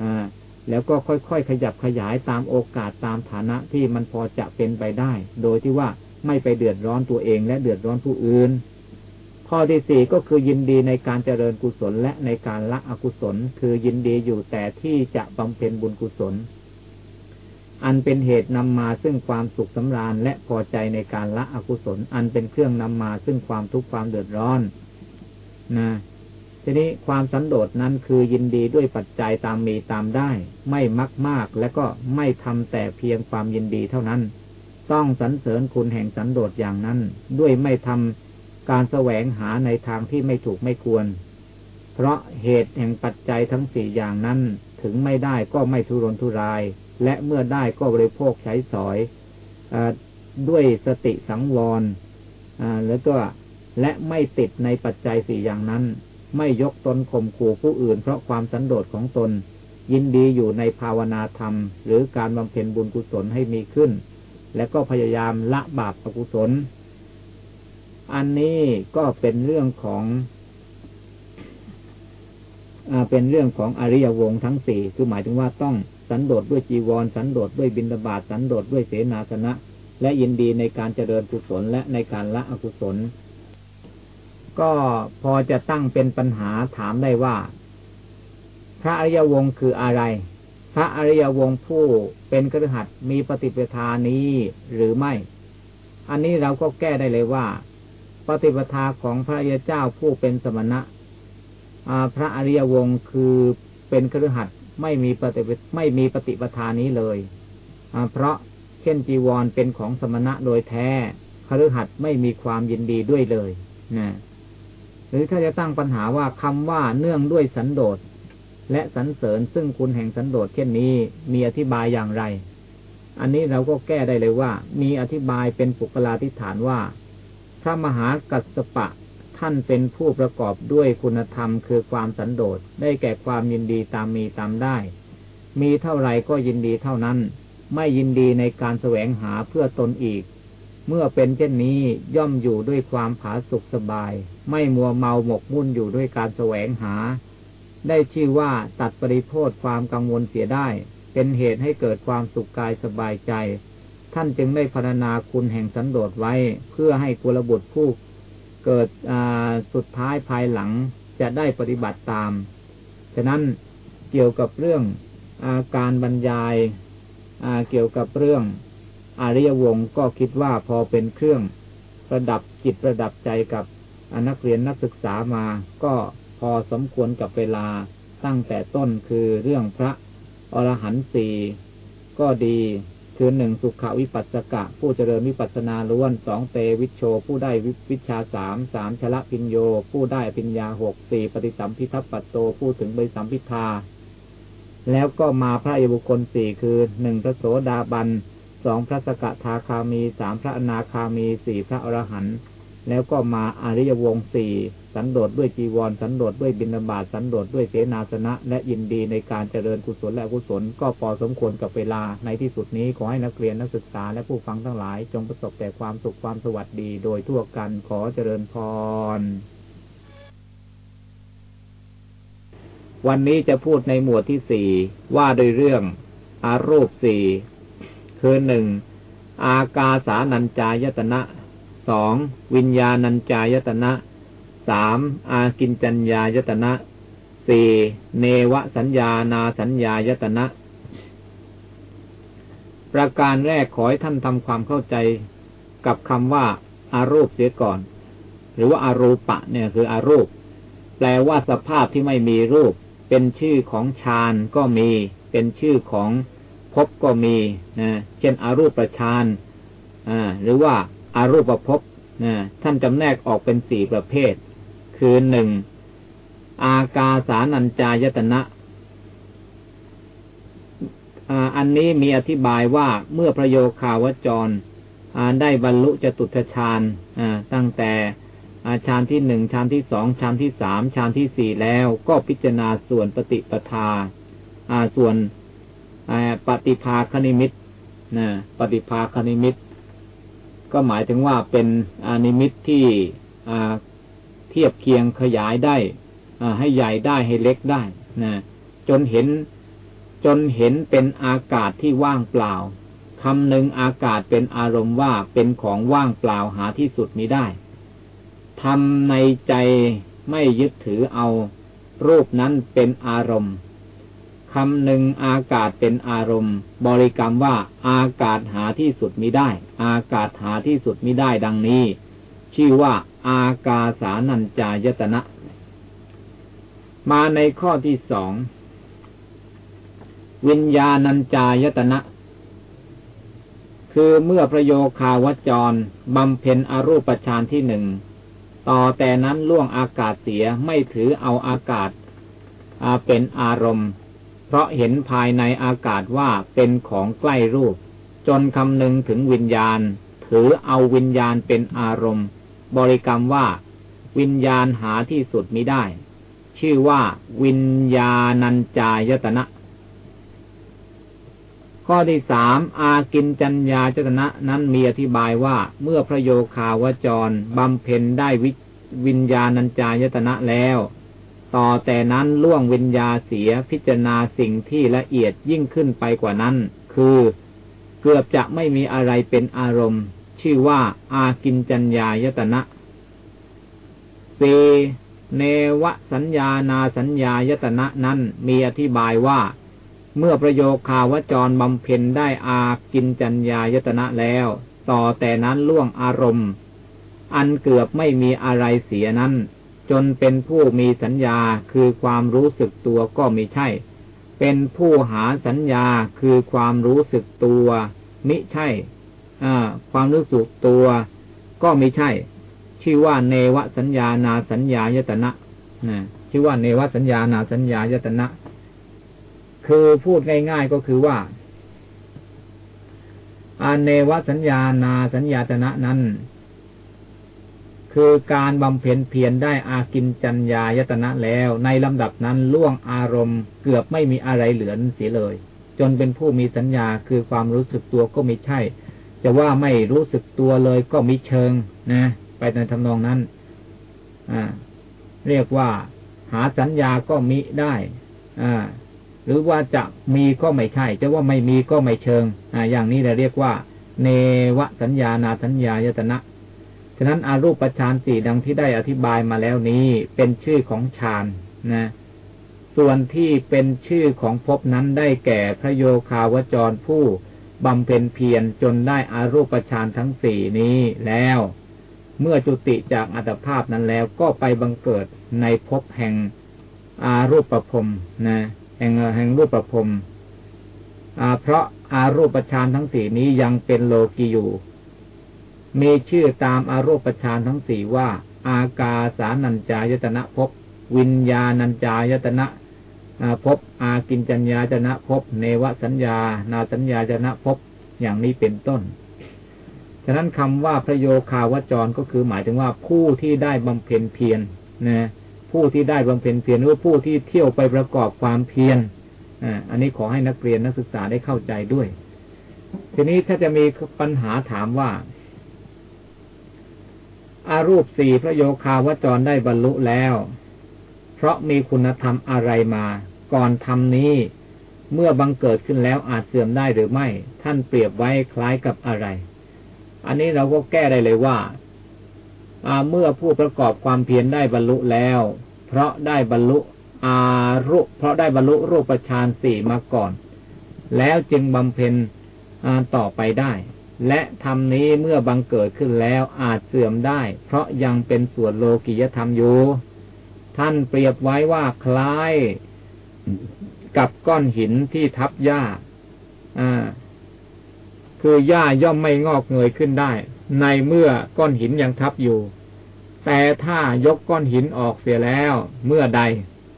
อ่าแล้วก็ค่อยๆขยับขยายตามโอกาสตามฐานะที่มันพอจะเป็นไปได้ โดยที่ว่าไม่ไปเดือดร้อนตัวเองและเดือดร้อนผู้อื่น ข้อที่สี่ก็คือยินดีในการเจริญกุศลและในการละอกุศล คือยินดีอยู่แต่ที่จะบำเพ็ญบุญกุศล อันเป็นเหตุนำมาซึ่งความสุขสำราญและพอใจในการละอกุศล อันเป็นเครื่องนำมาซึ่งความทุกข์ความเดือดร้อน นะทีนี้ความสันโดษนั้นคือยินดีด้วยปัจจัยตามมีตามได้ ไม่มักมากและก็ไม่ทำแต่เพียงความยินดีเท่านั้น ต้องสรรเสริญคุณแห่งสันโดษอย่างนั้น ด้วยไม่ทำการแสวงหาในทางที่ไม่ถูกไม่ควร เพราะเหตุแห่งปัจจัยทั้งสี่อย่างนั้น ถึงไม่ได้ก็ไม่ทุรนทุราย และเมื่อได้ก็บริโภคใช้สอยอด้วยสติสังวรแล้วก็ และไม่ติดในปัจจัยสี่อย่างนั้น ไม่ยกตนข่มขู่ผู้อื่น เพราะความสันโดษของตน ยินดีอยู่ในภาวนาธรรม หรือการบำเพ็ญบุญกุศลให้มีขึ้น และก็พยายามละบาปอกุศล อันนี้ก็เป็นเรื่องของอเป็นเรื่องของอริยวงทั้งสี่คือหมายถึงว่าต้องสันโดษด้วยจีวร สันโดษด้วยบินบาตสันโดษด้วยเสนาสนะ และยินดีในการเจริญกุศลและในการละอกุศล ก็พอจะตั้งเป็นปัญหาถามได้ว่า พระอริยวงคืออะไร พระอริยวงศ์ผู้เป็นกระหัตมีปฏิปทานี้หรือไม่ อันนี้เราก็แก้ได้เลยว่า ปฏิปทาของพระยาเจ้าผู้เป็นสมณะพระอริยวงศ์คือเป็นกระหัตไม่มีปฏิไม่มีปฏิปทานี้เลยเพราะเช่นจีวรเป็นของสมณะโดยแท้คฤหัสไม่มีความยินดีด้วยเลยนะ หรือถ้าจะตั้งปัญหาว่าคำว่าเนื่องด้วยสันโดษและสรรเสริญซึ่งคุณแห่งสันโดษเช่นนี้มีอธิบายอย่างไร อันนี้เราก็แก้ได้เลยว่า มีอธิบายเป็นปุกลาธิฐานว่า พระมหากัสปะท่านเป็นผู้ประกอบด้วยคุณธรรมคือความสันโดษได้แก่ความยินดีตามมีตามได้ มีเท่าไรก็ยินดีเท่านั้น ไม่ยินดีในการแสวงหาเพื่อตนอีก เมื่อเป็นเช่นนี้ย่อมอยู่ด้วยความผาสุกสบาย ไม่มัวเมาหมกมุ่นอยู่ด้วยการแสวงหา ได้ชื่อว่าตัดปริโทความกังวลเสียได้ เป็นเหตุให้เกิดความสุขกายสบายใจ ท่านจึงได้พรรณนาคุณแห่งสันโดษไว้ เพื่อให้กุลบุตรผู้เกิดสุดท้ายภายหลังจะได้ปฏิบัติตาม ฉะนั้นเกี่ยวกับเรื่องอาการบรรยายเกี่ยวกับเรื่อง อริยวงศ์ก็คิดว่าพอเป็นเครื่องประดับจิตประดับใจกับนักเรียนนักศึกษามา ก็พอสมควรกับเวลาตั้งแต่ต้นคือเรื่องพระอรหันต์สี่ก็ดีคือหนึ่งสุขวิปัสสกะ ผู้เจริญวิปัสนาล้วนสองเตวิชโช ผู้ได้วิชาสามสามชละพิญโย ผู้ได้ปิญญาหกสี่ปฏิสัมพิทัปปัตโตผู้ถึงบริสัมพิทาแล้วก็มาพระเอบุคคลสี่คือหนึ่งพระโสดาบัน สองพระสกทาคามีสามพระอนาคามีสี่พระอรหันต์แล้วก็มาอริยวงสี่สันโดษด้วยจีวร สันโดษด้วยบิณฑบาตสันโดษด้วยเสนาสนะ และยินดีในการเจริญกุศลและกุศล ก็พอสมควรกับเวลาในที่สุดนี้ขอให้นักเรียนนักศึกษาและผู้ฟังทั้งหลาย จงประสบแต่ความสุขความสวัสดีโดยทั่วกันขอเจริญพร วันนี้จะพูดในหมวดที่สี่ว่าโดยเรื่องอารูปสี่ คือหนึ่งอากาสานัญจายตนะสองวิญญาณัญจายตนะสามอากินจัญญายตนะสี่เนวสัญญานาสัญญายตนะ ประการแรกขอให้ท่านทำความเข้าใจกับคำว่าอารูปเสียก่อน หรือว่าอารูปะเนี่ยคืออารูป แปลว่าสภาพที่ไม่มีรูป เป็นชื่อของฌานก็มี เป็นชื่อของ ภพก็มีนะเช่นอารูปประชานอ่าหรือว่าอารูปภพนะท่านจำแนกออกเป็นสี่ประเภท คือหนึ่งอากาสานัญจายตนะอันนี้มีอธิบายว่าเมื่อพระโยคาวจรได้บรรลุจตุตฌานตั้งแต่ฌานที่หนึ่งฌานที่สองฌานที่สามฌานที่สี่แล้วก็พิจารณาส่วนปฏิปทาส่วน ปฏิภาคณิมิตนะปฏิภาคณิมิต ก็หมายถึงว่าเป็นอนิมิตที่เทียบเคียงขยายได้ให้ใหญ่ได้ให้เล็กได้นะจนเห็นจนเห็นเป็นอากาศที่ว่างเปล่าคำหนึ่งอากาศเป็นอารมณ์ว่าเป็นของว่างเปล่าหาที่สุดมิได้ทำในใจไม่ยึดถือเอา รูปนั้นเป็นอารมณ์ คำหนึ่งอากาศเป็นอารมณ์ บริกรรมว่าอากาศหาที่สุดมิได้ อากาศหาที่สุดมิได้ดังนี้ ชื่อว่า อากาสานัญจายตนะ มาในข้อที่สองวิญญาณัญจายตนะ คือเมื่อประโยคาวจรบำเพ็ญอรูปฌานที่หนึ่งต่อแต่นั้นล่วงอากาศเสียไม่ถือเอาอากาศเป็นอารมณ์ เพราะเห็นภายในอากาศว่าเป็นของใกล้รูป จนคำนึงถึงวิญญาณ ถือเอาวิญญาณเป็นอารมณ์ บริกรรมว่า วิญญาณหาที่สุดมิได้ ชื่อว่า วิญญาณัญจายตนะ ข้อที่สามอากินจัญญาจตนะนั้นมีอธิบายว่าเมื่อพระโยคาวจรบำเพ็ญได้วิวิญญาณัญจายตนะแล้ว ต่อแต่นั้นล่วงวิญญาเสียพิจารณาสิ่งที่ละเอียดยิ่งขึ้นไปกว่านั้น คือเกือบจะไม่มีอะไรเป็นอารมณ์ ชื่อว่าอากินจัญญายตนะเซเนวสัญญานาสัญญายตนะนั้นมีอธิบายว่า เมื่อประโยคาวจรบำเพ็ญได้อากินจัญญายตนะแล้ว ต่อแต่นั้นล่วงอารมณ์ อันเกือบไม่มีอะไรเสียนั้น จนเป็นผู้มีสัญญาคือความรู้สึกตัวก็ไม่ใช่ เป็นผู้หาสัญญาคือความรู้สึกตัว มิใช่ความรู้สึกตัว ก็ไม่ใช่ ชื่อว่าเนวสัญญานาสัญญายตนะนะชื่อว่าเนวสัญญานาสัญญายตนะ คือพูดง่ายๆก็คือว่าอเนวสัญญานาสัญญาตนะนั้น คือการบำเพ็ญเพียรได้อากินจัญญายตนะแล้ว ในลำดับนั้นล่วงอารมณ์เกือบไม่มีอะไรเหลือเสียเลย จนเป็นผู้มีสัญญาคือความรู้สึกตัวก็ไม่ใช่ จะว่าไม่รู้สึกตัวเลยก็มิเชิงนะ ไปในทำนองนั้น อ่า เรียกว่า หาสัญญาก็มิได้ อ่า หรือว่าจะมีก็ไม่ใช่ จะว่าไม่มีก็ไม่เชิง อ่า อย่างนี้เราเรียกว่า เนวสัญญานาสัญญายตนะ ฉะนั้นอารูปฌานสี่ดังที่ได้อธิบายมาแล้วนี้เป็นชื่อของฌานนะ ส่วนที่เป็นชื่อของภพนั้นได้แก่พระโยคาวจรผู้บำเพ็ญเพียรจนได้อารูปฌานทั้งสี่นี้แล้ว เมื่อจุติจากอัตภาพนั้นแล้วก็ไปบังเกิดในภพแห่งอารูปประพรมนะแห่งแห่งรูปประพรมเพราะอารูปฌานทั้งสี่นี้ยังเป็นโลกีอยู่ มีชื่อตามอารูปฌานทั้งสี่ว่า อากาสานัญจายตนะภพวิญญาณัญจายตนะภพอากินจัญญาจนะภพเนวสัญญา นาสัญญาจนะภพอย่างนี้เป็นต้น ฉะนั้นคำว่าพระโยคาวจรก็คือหมายถึงว่าผู้ที่ได้บำเพ็ญเพียรนะผู้ที่ได้บำเพ็ญเพียรหรือผู้ที่เที่ยวไปประกอบความเพียรอันนี้ขอให้นักเรียนนักศึกษาได้เข้าใจด้วย ทีนี้ถ้าจะมีปัญหาถามว่า อารูปสี่พระโยคาวจรได้บรรลุแล้ว เพราะมีคุณธรรมอะไรมา ก่อนทำนี้ เมื่อบังเกิดขึ้นแล้วอาจเสื่อมได้หรือไม่ ท่านเปรียบไว้คล้ายกับอะไร อันนี้เราก็แก้ได้เลยว่าเมื่อผู้ประกอบความเพียรได้บรรลุแล้ว เพราะได้บรรลุอารุเพราะได้บรรลุรูปฌานสี่มาก่อน แล้วจึงบำเพ็ญต่อไปได้ และธรรมนี้เมื่อบังเกิดขึ้นแล้วอาจเสื่อมได้ เพราะยังเป็นส่วนโลกิยธรรมอยู่ ท่านเปรียบไว้ว่าคล้ายกับก้อนหินที่ทับหญ้าอ่าคือหญ้าย่อมไม่งอกเงยขึ้นได้ ในเมื่อก้อนหินยังทับอยู่ แต่ถ้ายกก้อนหินออกเสียแล้ว เมื่อใด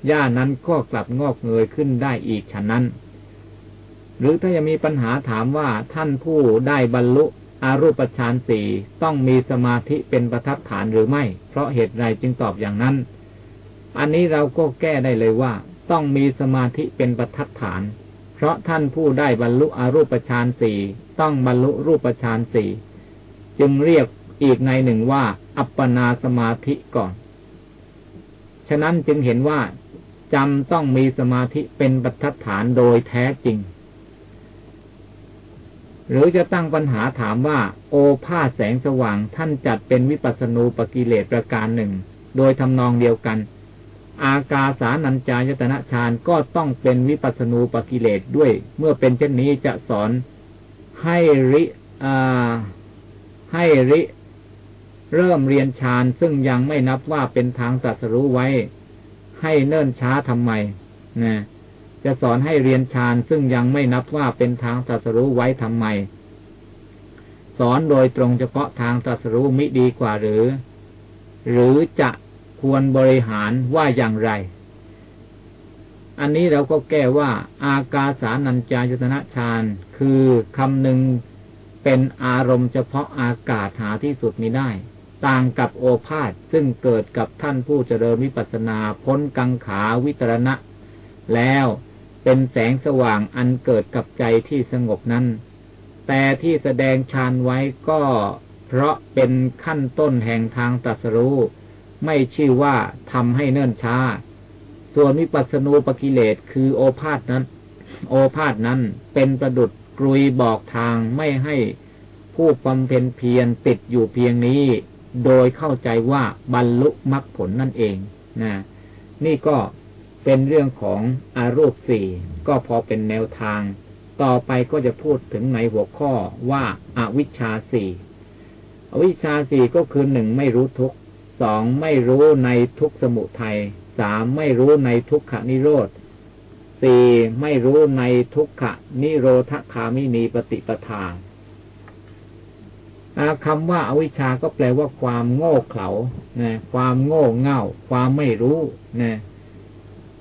หญ้านั้นก็กลับงอกเงยขึ้นได้อีกฉะนั้น หรือถ้ายังมีปัญหาถามว่าท่านผู้ได้บรรลุอารูปฌานสี่ต้องมีสมาธิเป็นประทับฐานหรือไม่ เพราะเหตุไรจึงตอบอย่างนั้น อันนี้เราก็แก้ได้เลยว่า ต้องมีสมาธิเป็นประทับฐาน เพราะท่านผู้ได้บรรลุอารูปฌานสี่ต้องบรรลุรูปฌานสี่จึงเรียกอีกในหนึ่งว่า อัปปนาสมาธิก่อน ฉะนั้นจึงเห็นว่าจำต้องมีสมาธิเป็นบรรทัดฐานโดยแท้จริง หรือจะตั้งปัญหาถามว่า โอภาสแสงสว่างท่านจัดเป็นวิปัสณูปกิเลสประการหนึ่ง โดยทำนองเดียวกัน อากาสานัญจายตนะฌานก็ต้องเป็นวิปัสณูปกิเลสด้วย เมื่อเป็นเช่นนี้จะสอนให้ริให้ริ เริ่มเรียนฌานซึ่งยังไม่นับว่าเป็นทางสัสรู้ไว้ ให้เนิ่นช้าทำไมนะ จะสอนให้เรียนฌานซึ่งยังไม่นับว่าเป็นทางตรัสรู้ไว้ทำไม สอนโดยตรงเฉพาะทางตรัสรู้มิดีกว่าหรือ หรือจะควรบริหารว่าอย่างไร อันนี้เราก็แก้ว่า อากาสานัญจายตนะฌานคือคำหนึ่งเป็นอารมณ์เฉพาะอากาศหาที่สุดมิได้ ต่างกับโอภาษซึ่งเกิดกับท่านผู้เจริญวิปัสนาพ้นกังขาวิตรณะ แล้ว เป็นแสงสว่างอันเกิดกับใจที่สงบนั้น แต่ที่แสดงฌานไว้ก็เพราะเป็นขั้นต้นแห่งทางตรัสรู้ ไม่ชื่อว่าทำให้เนิ่นช้า ส่วนวิปัสสนูปกิเลสคือโอภาษนั้น โอภาษนั้นเป็นประดุดกรุยบอกทางไม่ให้ผู้บำเพ็ญเพียรติดอยู่เพียงนี้ โดยเข้าใจว่าบรรลุมรรคผลนั่นเองนะนี่ก็ เป็นเรื่องของอารูปสี่ก็พอเป็นแนวทาง ต่อไปก็จะพูดถึงในหัวข้อว่าอาวิชชาสี่อวิชชาสี่ก็คือหนึ่งไม่รู้ทุกสองไม่รู้ในทุกสมุทัยสามไม่รู้ในทุกขานิโรธสี่ไม่รู้ในทุกขนิโรธคามินีปฏิปทาคำว่าอาวิชชาก็แปลว่าความโง่เขลานะความโง่เง่า ความไม่รู้นะ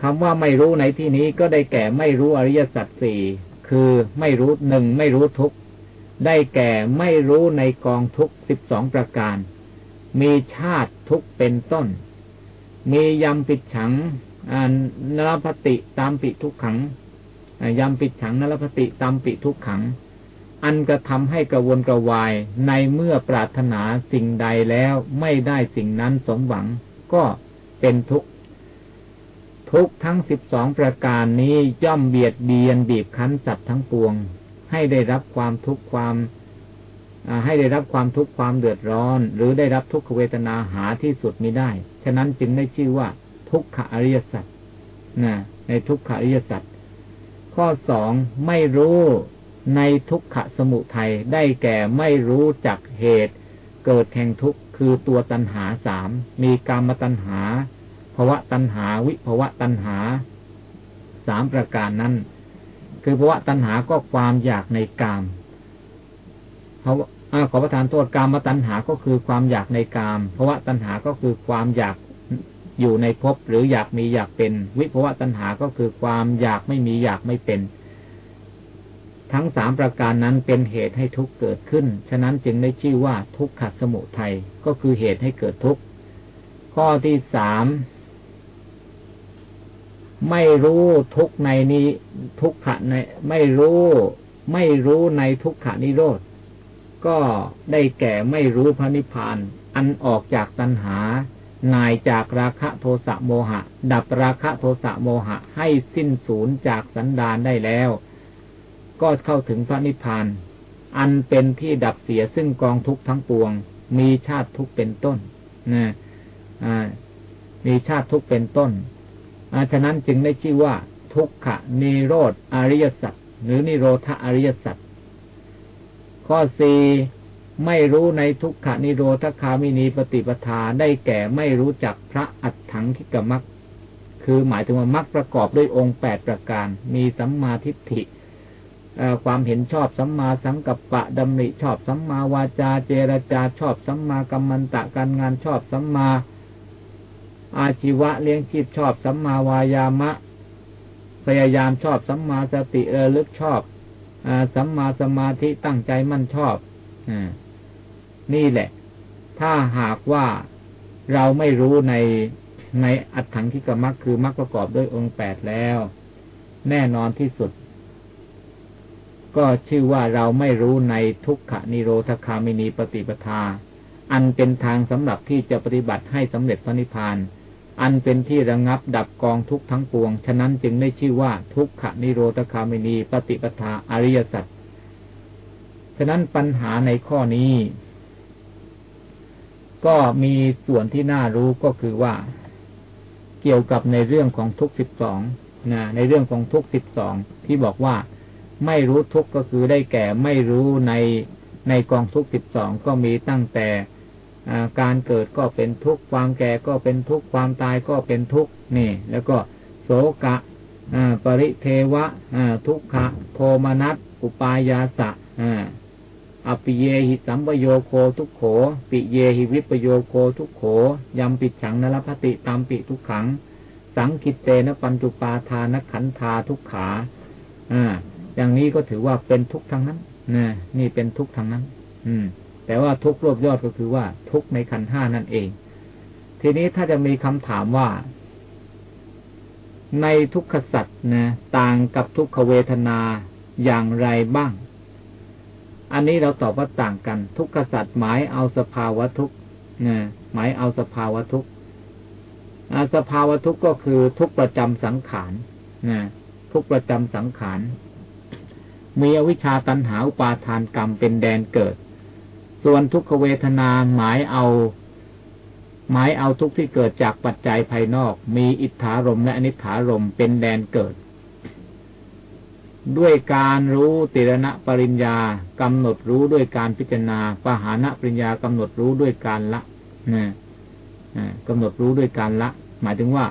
คำว่าไม่รู้ในที่นี้ก็ได้แก่ไม่รู้อริยสัจสี่คือไม่รู้หนึ่งไม่รู้ทุกได้แก่ไม่รู้ในกองทุกสิบสองประการ มีชาติทุกเป็นต้น มียำปิดฉังนรพติตามปิทุกขังยำปิดฉังนรพติตามปิทุกขัง อันกระทำให้กระวนกระวายในเมื่อปรารถนาสิ่งใดแล้วไม่ได้สิ่งนั้นสมหวัง ก็เป็นทุกข์ ทุกทั้งสิบสองประการนี้ย่อมเบียดเบียนบีบคั้นสัตว์ทั้งปวง ให้ได้รับความทุกข์ความให้ได้รับความทุกข์ความเดือดร้อน หรือได้รับทุกขเวทนาหาที่สุดมิได้ ฉะนั้นจึงได้ชื่อว่า ทุกขอริยสัจนะในทุกขอริยสัจข้อสองไม่รู้ในทุกขสมุทัยได้แก่ไม่รู้จักเหตุ เกิดแห่งทุกข์คือตัวตัณหาสามมีกรรมตัณหา ภวะตัณหาวิภวะตัณหาสามประการนั้น คือภวะตัณหาก็ความอยากในกามเพราะขอประทานโทษกรรมตัณหาก็คือความอยากในกามภวะตัณหาก็คือความอยากอยู่ในภพหรืออยากมีอยากเป็น วิภวะตัณหาก็คือความอยากไม่มีอยากไม่เป็น ทั้งสามประการนั้นเป็นเหตุให้ทุกข์เกิดขึ้น ฉะนั้นจึงได้ชื่อว่าทุกขสมุทัยก็คือเหตุให้เกิดทุกข์ข้อที่สาม ไม่รู้ทุกในนี้ทุกขะในไม่รู้ ไม่รู้ในทุกขานิโรธก็ได้แก่ไม่รู้พระนิพพานอันออกจากตัณหา นายจากราคะโทสะโมหะ ดับราคะโทสะโมหะ ให้สิ้นสูญจากสันดานได้แล้ว ก็เข้าถึงพระนิพพาน อันเป็นที่ดับเสียซึ่งกองทุกข์ทั้งปวง มีชาติทุกเป็นต้นนะมีชาติทุกเป็นต้น อาฉะนั้นจึงได้ชื่อว่า ทุกขะนิโรธอริยสัจหรือนิโรธอริยสัจข้อสี่ไม่รู้ในทุกขนิโรธคามินีปฏิปทาได้แก่ไม่รู้จักพระอัฏฐังคิกมักคือหมายถึงว่ามักประกอบด้วยองค์แปดประการ มีสัมมาทิฏฐิความเห็นชอบสัมมาสังกัปปะดำริชอบสัมมาวาจาเจรจาชอบสัมมากัมมันตะการงานชอบสัมมา อาชีวะเลี้ยงชีพชอบสัมมาวายามะ พยายามชอบสัมมาสติเออลึกชอบอสัมมาสมาธิตั้งใจมั่นชอบอนี่แหละ ถ้าหากว่าเราไม่รู้ในในอัตถังคิกมักคือมักประกอบด้วยองค์แปดแล้ว แน่นอนที่สุด ก็ชื่อว่าเราไม่รู้ในทุกขนิโรธคามินีปฏิปทา อันเป็นทางสำหรับที่จะปฏิบัติให้สำเร็จพระนิพพาน อันเป็นที่ระงับดับกองทุกทั้งปวง ฉะนั้นจึงได้ชื่อว่าทุกขนิโรธคามินีปฏิปทาอริยสัจ ฉะนั้นปัญหาในข้อนี้ ก็มีส่วนที่น่ารู้ก็คือว่า เกี่ยวกับในเรื่องของทุกสิบสองนะในเรื่องของทุกสิบสองที่บอกว่าไม่รู้ทุกก็คือได้แก่ไม่รู้ในในกองทุกสิบสองก็มีตั้งแต่ การเกิดก็เป็นทุกข์ความแก่ก็เป็นทุกข์ความตายก็เป็นทุกข์นี่ แล้วก็โสกะปริเทวะทุกขะโทมนัสอุปายาสะอปิเยหิสัมปโยโคทุกโข ปิเยหิวิปโยโคทุกโขยำปิดฉังนรพติตามปิทุกขัง สังคิตเตนะปัญจุปาทานขันธาทุกขาอ่าอย่างนี้ก็ถือว่าเป็นทุกข์ทั้งนั้นนะนี่เป็นทุกข์ทั้งนั้น อืม แต่ว่าทุกรวบยอดก็คือว่าทุกในขันห้านั่นเอง ทีนี้ถ้าจะมีคำถามว่า ในทุกขสัตว์นะต่างกับทุกขเวทนาอย่างไรบ้าง อันนี้เราตอบว่าต่างกัน ทุกขสัตว์หมายเอาสภาวะทุกนะหมายเอาสภาวะทุกสภาวะทุกก็คือทุกประจำสังขารนะทุกประจำสังขารมีอวิชชาตันหาอุปาทานกรรมเป็นแดนเกิด ส่วนทุกขเวทนาหมายเอา หมายเอาทุกที่เกิดจากปัจจัยภายนอก มีอิทธารมและอนิถารมเป็นแดนเกิด ด้วยการรู้ติรณะปริญญากำหนดรู้ด้วยการพิจารณาปหานะปริญญากำหนดรู้ด้วยการละนะกำหนดรู้ด้วยการละ หมายถึงว่า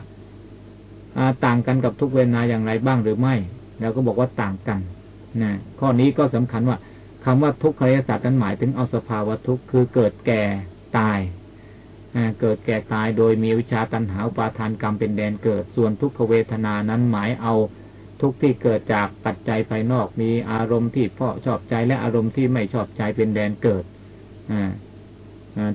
ต่างกันกับทุกเวทนาอย่างไรบ้างหรือไม่เราก็บอกว่าต่างกันนะข้อนี้ก็สำคัญว่า คำว่าทุกขยศาสตร์นั้นหมายถึงเอาสภาวะทุกข์คือเกิดแก่ตายเกิดแก่ตายโดยมีวิชาตันหาปาทานกรรมเป็นแดนเกิด ส่วนทุกขเวทนานั้นหมายเอาทุกที่เกิดจากปัจจัยภายนอกมีอารมณ์ที่พ่อชอบใจและอารมณ์ที่ไม่ชอบใจเป็นแดนเกิด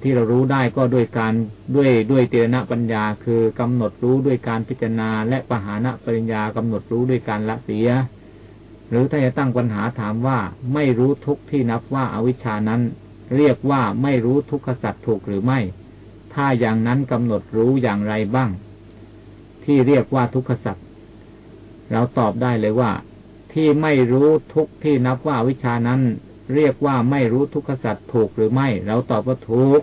ที่เรารู้ได้ก็ด้วยการด้วยด้วยเตระปัญญาคือกำหนดรู้ด้วยการพิจารณา และปหานะปริญญากำหนดรู้ด้วยการละเสีย หรือถ้าจะตั้งปัญหาถามว่าไม่รู้ทุกที่นับว่าอาวิชานั้น เรียกว่าไม่รู้ทุกขสัตว์ถูกหรือไม่ ถ้าอย่างนั้นกำหนดรู้อย่างไรบ้าง ที่เรียกว่าทุกขสัตว์เราตอบได้เลยว่า ที่ไม่รู้ทุกที่นับว่าวิชานั้น เรียกว่าไม่รู้ทุกขสัตว์ถูกหรือไม่ เราตอบว่าถูก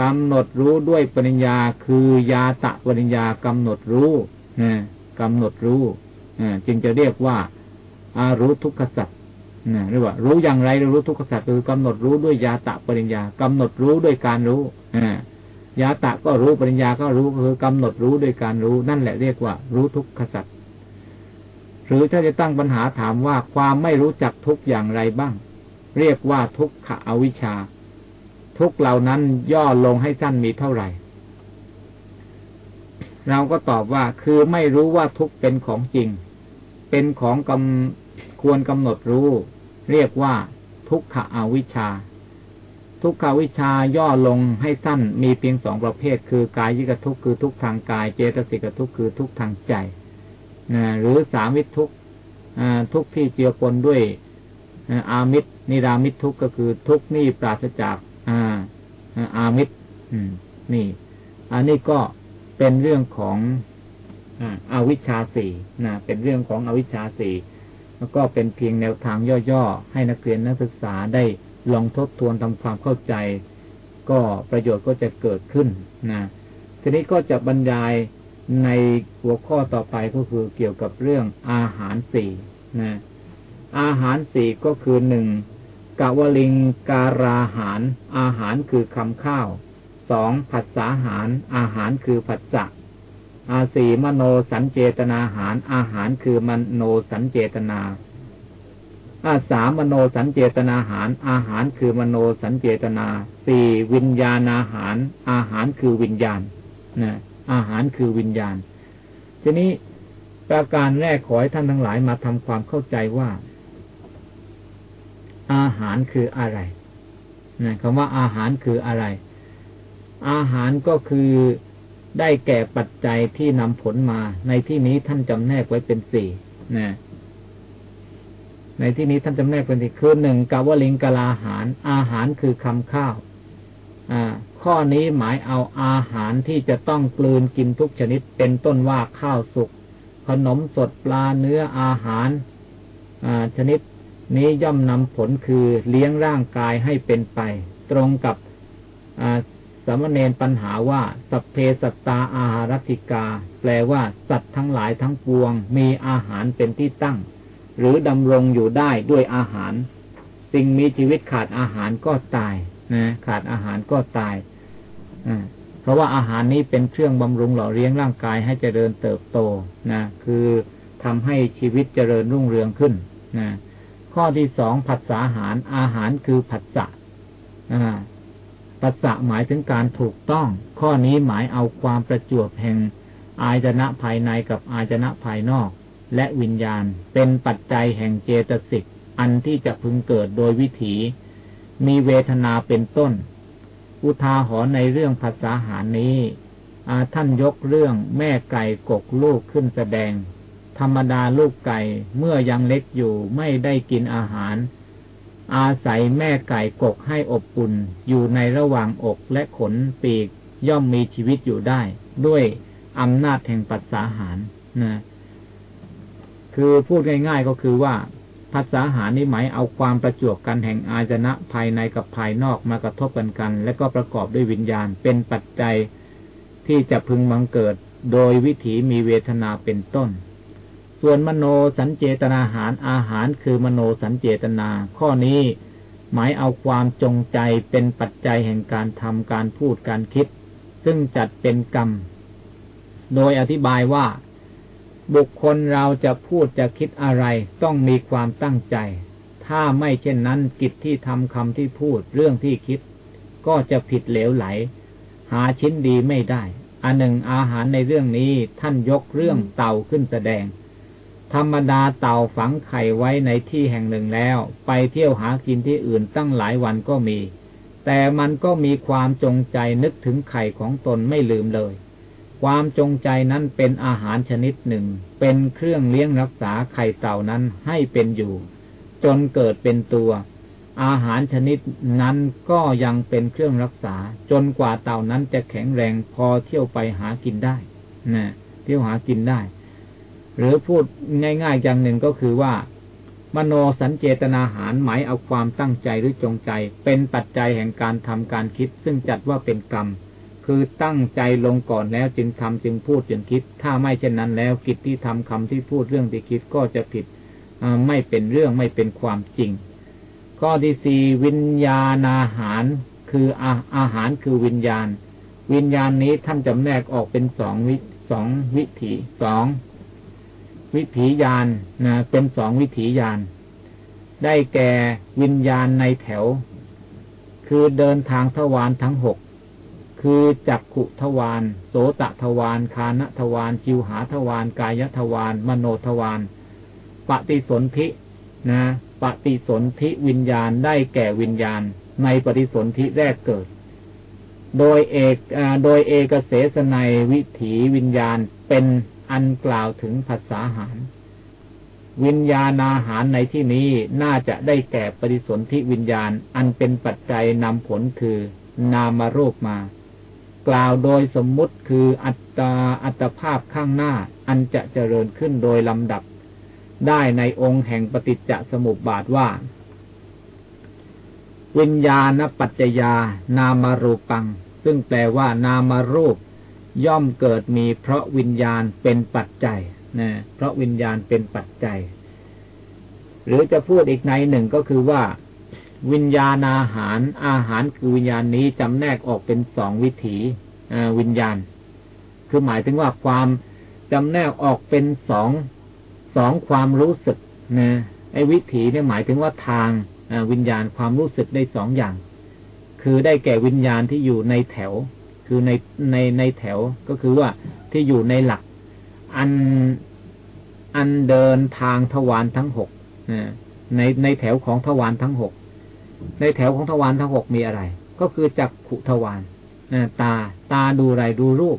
กำหนดรู้ด้วยปริญญาคือยาตะปริญญากำหนดรู้นะกำหนดรู้จึงจะเรียกว่า อารู้ทุกขสัตว์นะหรือว่า รู้อย่างไรรู้ทุกขสัตว์คือกำหนดรู้ด้วยยาตะปริญญากำหนดรู้ด้วยการรู้ยาตะก็รู้ปริญญาก็รู้คือกำหนดรู้ด้วยการรู้นั่นแหละเรียกว่า รู้ทุกขสัตว์หรือถ้าจะตั้งปัญหาถามว่าความไม่รู้จักทุกอย่างไรบ้าง เรียกว่าทุกขอวิชชา ทุกเหล่านั้นย่อลงให้สั้นมีเท่าไหร่ เราก็ตอบว่าคือไม่รู้ว่าทุกเป็นของจริง เป็นของกำควรกำหนดรู้ เรียกว่า ทุกขอวิชชา ทุกขวิชาย่อลงให้สั้นมีเพียงสองประเภท คือกายยิกทุกคือทุกทางกาย เจตสิกทุกคือทุกทางใจนะหรือสามิตทุกทุกที่เจือปนด้วยอามิตรนิรามิตรทุกก็คือทุกนี่ปราศจากอามิตรนี่ อันนี้ก็เป็นเรื่องของ อาวิชชาสี่นะเป็นเรื่องของอวิชชาสี่แล้วก็เป็นเพียงแนวทางย่อๆ ให้นักเรียนนักศึกษาได้ลองทบทวนทำความเข้าใจ ก็ประโยชน์ก็จะเกิดขึ้นนะทีนี้ก็จะบรรยายในหัวข้อต่อไปก็คือเกี่ยวกับเรื่องอาหารสี่นะอาหารสี่ก็คือหนึ่งกวลิงการาหาร อาหารคือคำข้าวสองผัสสาหาร อาหารคือผัสสะ อาสีมโนสัญเจตนาหาร อาหารคือมโนสัญเจตนาอาสามโนสัญเจตนาหาร อาหารคือมโนสัญเจตนา สี่วิญญาณอาหาร อาหารคือวิญญาณนะอาหารคือวิญญาณ ทีนี้ประการแรกขอให้ท่านทั้งหลายมาทำความเข้าใจว่า อาหารคืออะไรนะคำว่าอาหารคืออะไร อาหารก็คือ ได้แก่ปัจจัยที่นำผลมา ในที่นี้ท่านจำแนกไว้เป็นสี่นะในที่นี้ท่านจำแนกเป็นสี่คือหนึ่งกาวลิงกลาหาร อาหารคือคำข้าว อ่า ข้อนี้หมายเอาอาหารที่จะต้องกลืนกินทุกชนิดเป็นต้นว่าข้าวสุก ขนมสดปลาเนื้ออาหารชนิดนี้ย่อมนำผลคือเลี้ยงร่างกายให้เป็นไป ตรงกับ สมณเณรปัญหาว่า สัพเพสัตตาอาหารติกา แปลว่า สัตว์ทั้งหลายทั้งปวง มีอาหารเป็นที่ตั้ง หรือดำรงอยู่ได้ด้วยอาหาร สิ่งมีชีวิตขาดอาหารก็ตายนะขาดอาหารก็ตายเพราะว่าอาหารนี้เป็นเครื่องบำรุงหล่อเลี้ยงร่างกายให้เจริญเติบโตนะคือทำให้ชีวิตเจริญรุ่งเรืองขึ้นนะข้อที่สองผัสสะอาหารอาหารคือผัสสะ ปัสสะหมายถึงการถูกต้อง ข้อนี้หมายเอาความประจวบแห่ง อายจนะภายในกับอายจนะภายนอก และวิญญาณ เป็นปัจจัยแห่งเจตสิกอันที่จะพึงเกิดโดยวิถี มีเวทนาเป็นต้น อุทาหรณ์ในเรื่องภาษาหารนี้ท่านยกเรื่องแม่ไก่กกลูกขึ้นแสดง ธรรมดาลูกไก่เมื่อยังเล็กอยู่ไม่ได้กินอาหาร อาศัยแม่ไก่กกให้อบอุ่น อยู่ในระหว่างอกและขนปีกย่อมมีชีวิตอยู่ได้ ด้วยอำนาจแห่งปัสสาหารนะคือพูดง่ายๆก็คือว่าภาษาหานี้หมายเอาความประจวบกันแห่งอาจนะภายในกับภายนอกมากระทบกันกัน และก็ประกอบด้วยวิญญาณเป็นปัจจัยที่จะพึงบังเกิด โดยวิถีมีเวทนาเป็นต้น ส่วนมโนสัญเจตนาหารอาหารคือมโนสัญเจตนา ข้อนี้หมายเอาความจงใจเป็นปัจจัยแห่งการทำการพูดการคิด ซึ่งจัดเป็นกรรม โดยอธิบายว่า บุคคลเราจะพูดจะคิดอะไร ต้องมีความตั้งใจ ถ้าไม่เช่นนั้นกิจที่ทำคำที่พูดเรื่องที่คิด ก็จะผิดเหลวไหล หาชิ้นดีไม่ได้อันหนึ่งอาหารในเรื่องนี้ท่านยกเรื่องเต่าขึ้นแสดง ธรรมดาเต่าฝังไข่ไว้ในที่แห่งหนึ่งแล้ว ไปเที่ยวหากินที่อื่นตั้งหลายวันก็มี แต่มันก็มีความจงใจนึกถึงไข่ของตนไม่ลืมเลย ความจงใจนั้นเป็นอาหารชนิดหนึ่ง เป็นเครื่องเลี้ยงรักษาไข่เต่านั้นให้เป็นอยู่ จนเกิดเป็นตัว อาหารชนิดนั้นก็ยังเป็นเครื่องรักษา จนกว่าเต่านั้นจะแข็งแรงพอเที่ยวไปหากินได้นะเที่ยวหากินได้ หรือพูดง่ายๆอย่างหนึ่งก็คือว่า มโนสัญเจตนาหารหมายเอาความตั้งใจหรือจงใจ เป็นปัจจัยแห่งการทำการคิด ซึ่งจัดว่าเป็นกรรม คือตั้งใจลงก่อนแล้วจึงทำจึงพูดจึงคิด ถ้าไม่เช่นนั้นแล้วกิจที่ทำคำที่พูดเรื่องที่คิดก็จะผิดไม่เป็นเรื่องไม่เป็นความจริง ข้อที่สี่วิญญาณอาหารคืออาอาหารคือวิญญาณ วิญญาณนี้ท่านจำแนกออกเป็นสองวิสองวิถีสอง วิถียานนะเป็นสองวิถียาน ได้แก่วิญญาณในแถว คือเดินทางทวารทั้งหกคือจักขุทวารโสตทวารคานทวารจิวหาทวารกายทวารมโนทวารปฏิสนธินะปฏิสนธิวิญญาณได้แก่วิญญาณ ในปฏิสนธิแรกเกิด โดยเอกโดยเอกเสสในวิถีวิญญาณเป็น อันกล่าวถึงภาษาหาร วิญญาณอาหารในที่นี้น่าจะได้แก่ปฏิสนธิวิญญาณ อันเป็นปัจจัยนำผลคือ นามรูปมา กล่าวโดยสมมุติคืออัตตาอัตภาพข้างหน้า อันจะเจริญขึ้นโดยลำดับ ได้ในองค์แห่งปฏิจจสมุปบาทว่า วิญญาณปัจจยา นามารูปัง ซึ่งแปลว่านามารูป ย่อมเกิดมีเพราะวิญญาณเป็นปัจจัยนะเพราะวิญญาณเป็นปัจจัย หรือจะพูดอีกในหนึ่งก็คือว่า วิญญาณอาหาร อาหารคือวิญญาณนี้จำแนกออกเป็นสองวิถีวิญญาณ คือหมายถึงว่าความจำแนกออกเป็นสองสองความรู้สึกนะไอ้วิถีเนี่ยหมายถึงว่าทางวิญญาณความรู้สึกได้สองอย่าง คือได้แก่วิญญาณที่อยู่ในแถว คือในในในแถวก็คือว่าที่อยู่ในหลัก อันอันเดินทางทวารทั้งหกในในแถวของทวารทั้งหกในแถวของทวารทั้งหกมีอะไร ก็คือจักขุทวารตาตาดูไรดูรูป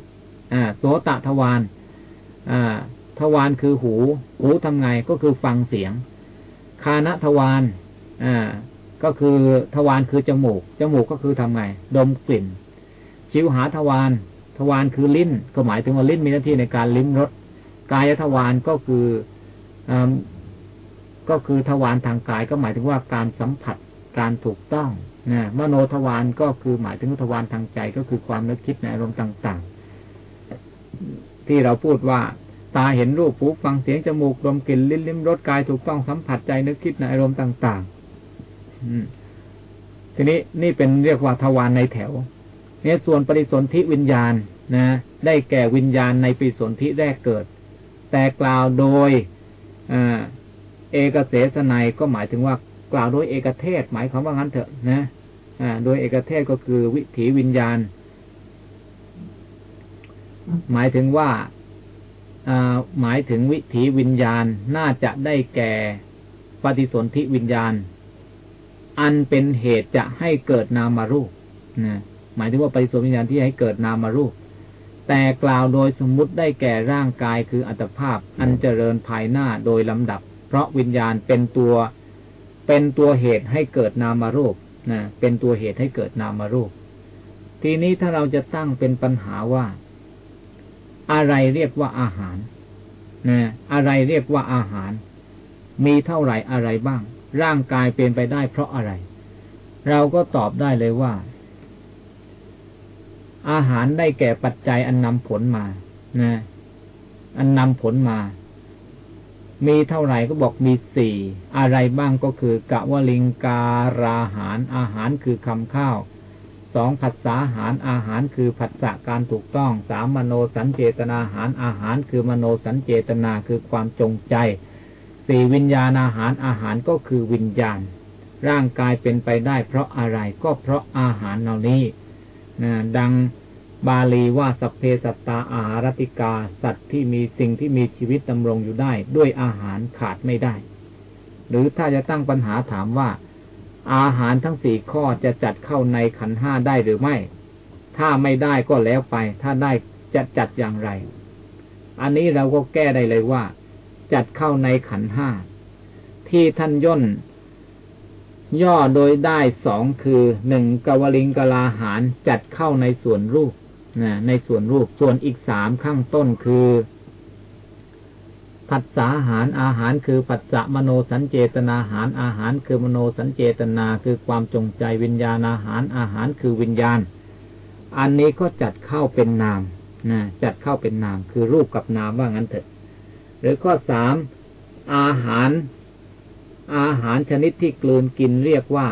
โสตทวารทวารคือหู หูทำไงก็คือฟังเสียง คานทวารก็คือทวารคือจมูก จมูกก็คือทำไง ดมกลิ่น ชิวหาทวารทวารคือลิ้น ก็หมายถึงว่าลิ้นมีหน้าที่ในการลิ้มรสกายทวารก็คืออก็คือทวารทางกายก็หมายถึงว่าการสัมผัสการถูกต้องนะมโนทวารก็คือหมายถึงทวารทางใจก็คือความนึกคิดในอารมณ์ต่าง ๆ ที่เราพูดว่า ตาเห็นรูปหูฟังเสียงจมูกดมกลิ่นลิ้นลิ้มรสกายถูกต้องสัมผัสใจนึกคิดในอารมณ์ต่าง ๆทีนี้นี่เป็นเรียกว่าทวารในแถว เนี่ยส่วนปริสนธิวิญญาณนะ ได้แก่วิญญาณในปริสนธิแรกเกิด แต่กล่าวโดยเอกเสสนัยก็หมายถึงว่ากล่าวโดยเอกเทศ หมายความว่างั้นเถอะนะโดยเอกเทศก็คือวิถีวิญญาณ หมายถึงว่าหมายถึงวิถีวิญญาณน่าจะได้แก่ปฏิสนธิวิญญาณ อันเป็นเหตุจะให้เกิดนามารูปนะ หมายถึงว่าปฏิสนธิวิญญาณที่ให้เกิดนามารูป แต่กล่าวโดยสมมุติได้แก่ร่างกายคืออัตภาพ อันเจริญภายหน้าโดยลำดับ เพราะวิญญาณเป็นตัวเป็นตัวเหตุให้เกิดนามารูปนะเป็นตัวเหตุให้เกิดนามารูป ทีนี้ถ้าเราจะตั้งเป็นปัญหาว่า อะไรเรียกว่าอาหารนะอะไรเรียกว่าอาหาร มีเท่าไหร่อะไรบ้าง ร่างกายเป็นไปได้เพราะอะไร เราก็ตอบได้เลยว่า อาหารได้แก่ปัจจัยอันนำผลมานะอันนำผลมา มีเท่าไหร่ก็บอกมีสี่อะไรบ้างก็คือกะวลิงการาหารอาหารคือคำข้าวสองผัสสาหารอาหารคือผัสสะการถูกต้องสามมโนสัญเจตนาหารอาหารคือมโนสัญเจตนาคือความจงใจสี่วิญญาณอาหารอาหารก็คือวิญญาณ ร่างกายเป็นไปได้เพราะอะไรก็เพราะอาหารเหล่านี้ ดังบาลีว่าสัพเพสัตตาอาหารติกา สัตว์ที่มีสิ่งที่มีชีวิตดำรงอยู่ได้ ด้วยอาหารขาดไม่ได้ หรือถ้าจะตั้งปัญหาถามว่า อาหารทั้งสี่ข้อจะจัดเข้าในขันห้าได้หรือไม่ ถ้าไม่ได้ก็แล้วไป ถ้าได้จะจัดอย่างไร อันนี้เราก็แก้ได้เลยว่า จัดเข้าในขันห้าที่ท่านย่น ย่อโดยได้สองคือหนึ่งกวลิงกลาหารจัดเข้าในส่วนรูปนะในส่วนรูปส่วนอีกสามข้างต้นคือผัสสาหารอาหารคือปัจจะมโนสัญเจตนาหารอาหารคือมโนสัญเจตนาคือความจงใจวิญญาณอาหารอาหารคือวิญญาณ อันนี้ก็จัดเข้าเป็นนามนะจัดเข้าเป็นนามคือรูปกับนามว่างั้นเถอะ หรือข้อสามอาหาร อาหารชนิดที่กลืนกินเรียกว่า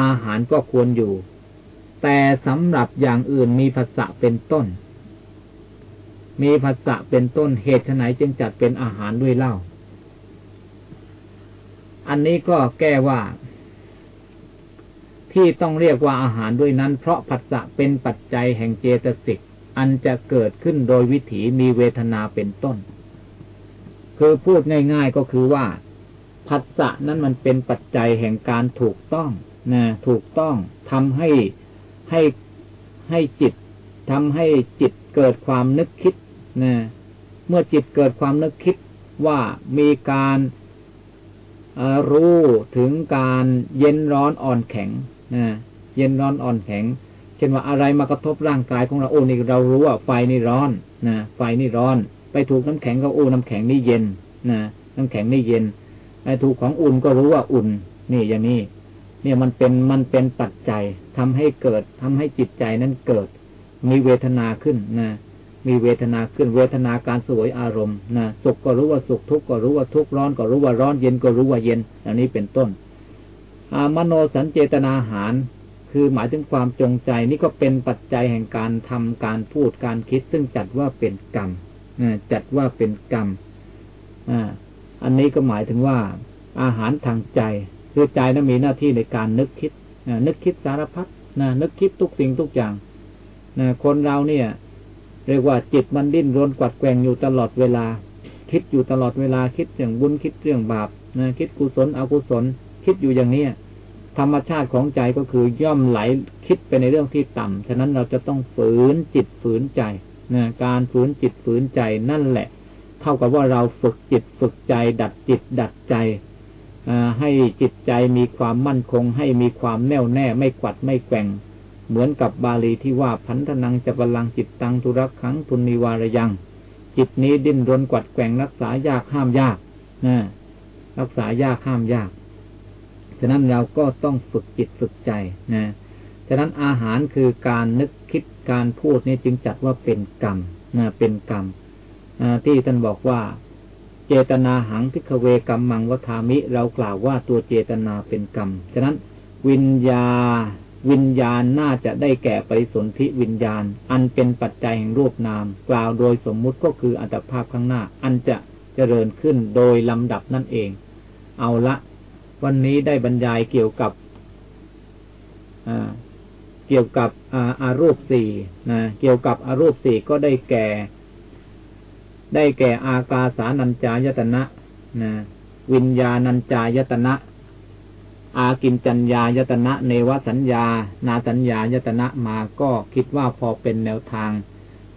อาหารก็ควรอยู่ แต่สำหรับอย่างอื่นมีภาษะเป็นต้น มีภาษะเป็นต้นเหตุไหนจึงจัดเป็นอาหารด้วยเล่า อันนี้ก็แก้ว่า ที่ต้องเรียกว่าอาหารด้วยนั้น เพราะผัสสะเป็นปัจจัยแห่งเจตสิกอันจะเกิดขึ้นโดยวิถีมีเวทนาเป็นต้น คือพูดง่าย ๆก็คือว่า ผัสสะนั้นมันเป็นปัจจัยแห่งการถูกต้องนะถูกต้องทำให้ให้ให้จิตทำให้จิตเกิดความนึกคิดนะเมื่อจิตเกิดความนึกคิดว่ามีการรู้ถึงการเย็นร้อนอ่อนแข็งนะเย็นร้อนอ่อนแข็ง เช่นว่าอะไรมากระทบร่างกายของเราโอ้นี่เรารู้ว่าไฟนี่ร้อนนะไฟนี่ร้อน ไปถูกน้ำแข็งก็โอ้น้ำแข็งนี่เย็นนะน้ำแข็งนี่เย็น ถูกของอุ่นก็รู้ว่าอุ่น นี่อย่างนี้เนี่ยมันเป็นมันเป็นปัจจัยทำให้เกิดทำให้จิตใจนั้นเกิด มีเวทนาขึ้นนะมีเวทนาขึ้นเวทนาการสวยอารมณ์นะสุขก็รู้ว่าสุขทุกข์ก็รู้ว่าทุกข์ร้อนก็รู้ว่าร้อนเย็นก็รู้ว่าเย็นอันนี้เป็นต้นอามโนสัญเจตนาหาร คือหมายถึงความจงใจนี่ก็เป็นปัจจัยแห่งการทำการพูดการคิด ซึ่งจัดว่าเป็นกรรมจัดว่าเป็นกรรมอั อันนี้ก็หมายถึงว่าอาหารทางใจคือใจนั้นมีหน้าที่ในการนึกคิดนึกคิดสารพัดนึกคิดทุกสิ่งทุกอย่างคนเราเนี่ย เรียกว่าจิตมันดิ้นรนกวัดแกงอยู่ตลอดเวลา คิดอยู่ตลอดเวลาคิดเรื่องบุญคิดเรื่องบาปนะคิดกุศลอกุศล คิดอยู่อย่างเนี้ยธรรมชาติของใจก็คือย่อมไหลคิดไปในเรื่องที่ต่ำฉะนั้นเราจะต้องฝืนจิตฝืนใจนะการฝืนจิตฝืนใจนั่นแหละ เท่ากับว่าเราฝึกจิตฝึกใจ ดัดจิตดัดใจให้จิตใจมีความมั่นคง ให้มีความแน่วแน่ไม่กวัดไม่แกว่ง เหมือนกับบาลีที่ว่าพันธนังจะบาลังจิตตังทุรักขังทุนนิวารยัง จิตนี้ดิ้นรนกวัดแกว่งรักษายากห้ามยากนะรักษายากห้ามยาก ฉะนั้นเราก็ต้องฝึกจิตฝึกใจนะฉะนั้นอาหารคือการนึกคิดการพูดนี่จึงจัดว่าเป็นกรรมนะเป็นกรรม ที่ท่านบอกว่า เจตนาหังพิกเวกรรมมังวัามิ เรากล่าวว่าตัวเจตนาเป็นกรรม ฉะนั้นวิญญาวิญญาณน่าจะได้แก่ปริสนธิวิญญาณ อันเป็นปัจจัยแห่งรูปนาม กล่าวโดยสมมุติก็คืออัตภาพข้างหน้า อันจะเจริญขึ้นโดยลำดับนั่นเอง เอาละ วันนี้ได้บรรยายเกี่ยวกับเกี่ยวกับอาอารูปสี่นะเกี่ยวกับอารูปสี่ก็ได้แก่ ได้แก่อากาสานัญจายตนะนะวิญญาณัญจายตนะ อากินจัญญายตนะ เนวสัญญา นาสัญญายตนะมาก็คิดว่าพอเป็นแนวทาง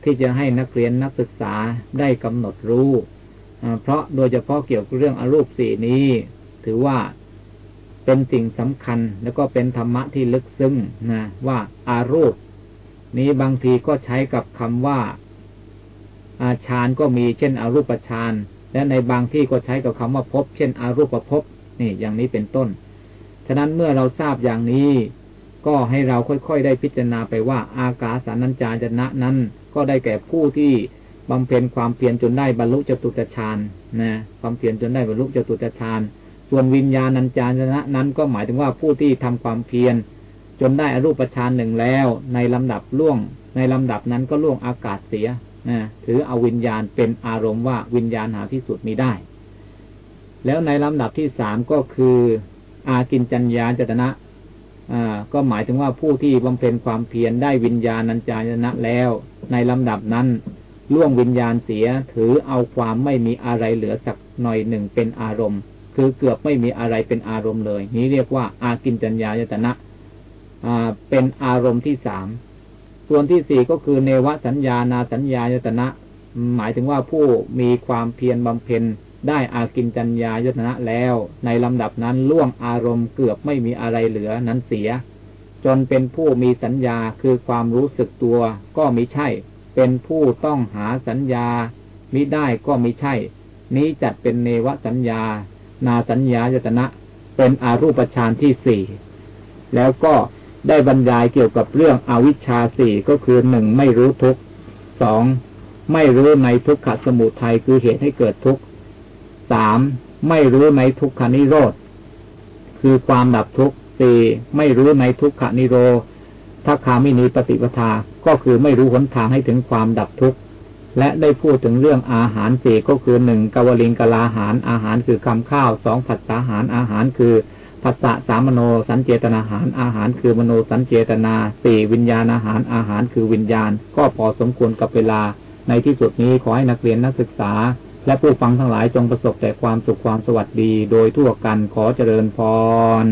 ที่จะให้นักเรียนนักศึกษาได้กำหนดรู้ เพราะโดยเฉพาะเกี่ยวกับเรื่องอรูปสี่นี้ ถือว่าเป็นสิ่งสำคัญแล้วก็เป็นธรรมะที่ลึกซึ้งนะว่าอารูป นี้บางทีก็ใช้กับคำว่า อาฌานก็มีเช่นอารูปฌานและในบางที่ก็ใช้กับคำว่าพบ เช่นอารูปภพนี่อย่างนี้เป็นต้น ฉะนั้นเมื่อเราทราบอย่างนี้ ก็ให้เราค่อยๆได้พิจารณาไปว่า อากาสานัญจายนะนั้น ก็ได้แก่ผู้ที่บำเพ็ญความเพียรจนได้บรรลุจตุตฌานนะความเพียรจนได้บรรลุจตุตฌานส่วนวิญญาณัญจายนะนั้นก็หมายถึงว่าผู้ที่ทำความเพียรจนได้อรูปฌานหนึ่งแล้ว ในลำดับล่วง ในลำดับนั้นก็ล่วงอากาศเสีย ถือเอาวิญญาณเป็นอารมณ์ว่าวิญญาณหาที่สุดมีได้ แล้วในลำดับที่สามก็คือ อากินจัญญาจตนะอ่าก็หมายถึงว่าผู้ที่บำเพ็ญความเพียรได้วิญญาณัญจายนะแล้ว ในลำดับนั้นล่วงวิญญาณเสียถือเอาความไม่มีอะไรเหลือสักหน่อยหนึ่งเป็นอารมณ์ คือเกือบไม่มีอะไรเป็นอารมณ์เลย นี้เรียกว่าอากินจัญญายตนะอ่าเป็นอารมณ์ที่สาม ส่วนที่สี่ก็คือเนวสัญญานาสัญญายตนะ หมายถึงว่าผู้มีความเพียรบำเพ็ญได้อากินจัญญายตนะแล้ว ในลำดับนั้นล่วงอารมณ์เกือบไม่มีอะไรเหลือนั้นเสีย จนเป็นผู้มีสัญญาคือความรู้สึกตัวก็มิใช่ เป็นผู้ต้องหาสัญญามิได้ก็มิใช่ นี้จัดเป็นเนวสัญญา นาสัญญายตนะ เป็นอารูปฌานที่สี่แล้วก็ ได้บรรยายเกี่ยวกับเรื่องอวิชชาสี่ก็คือหนึ่งไม่รู้ทุกสองไม่รู้ในทุกขสมุทัยคือเหตุให้เกิดทุกสามไม่รู้ในทุกขานิโรธคือความดับทุกสี่ไม่รู้ในทุกขานิโรถ้าคามินีปฏิปทา ก็คือไม่รู้หนทางให้ถึงความดับทุกข์ และได้พูดถึงเรื่องอาหารสี่ก็คือหนึ่งกวลิงกลาหารอาหารคือคำข้าวสองผัสสาหารอาหารคือ ผัสสะสามโนสัญเจตนาหารอาหารคือมโนสัญเจตนาสี่วิญญาณอาหารอาหารคือวิญญาณ ก็พอสมควรกับเวลา ในที่สุดนี้ขอให้นักเรียนนักศึกษา และผู้ฟังทั้งหลายจงประสบแต่ความสุขความสวัสดี โดยทั่วกันขอเจริญพร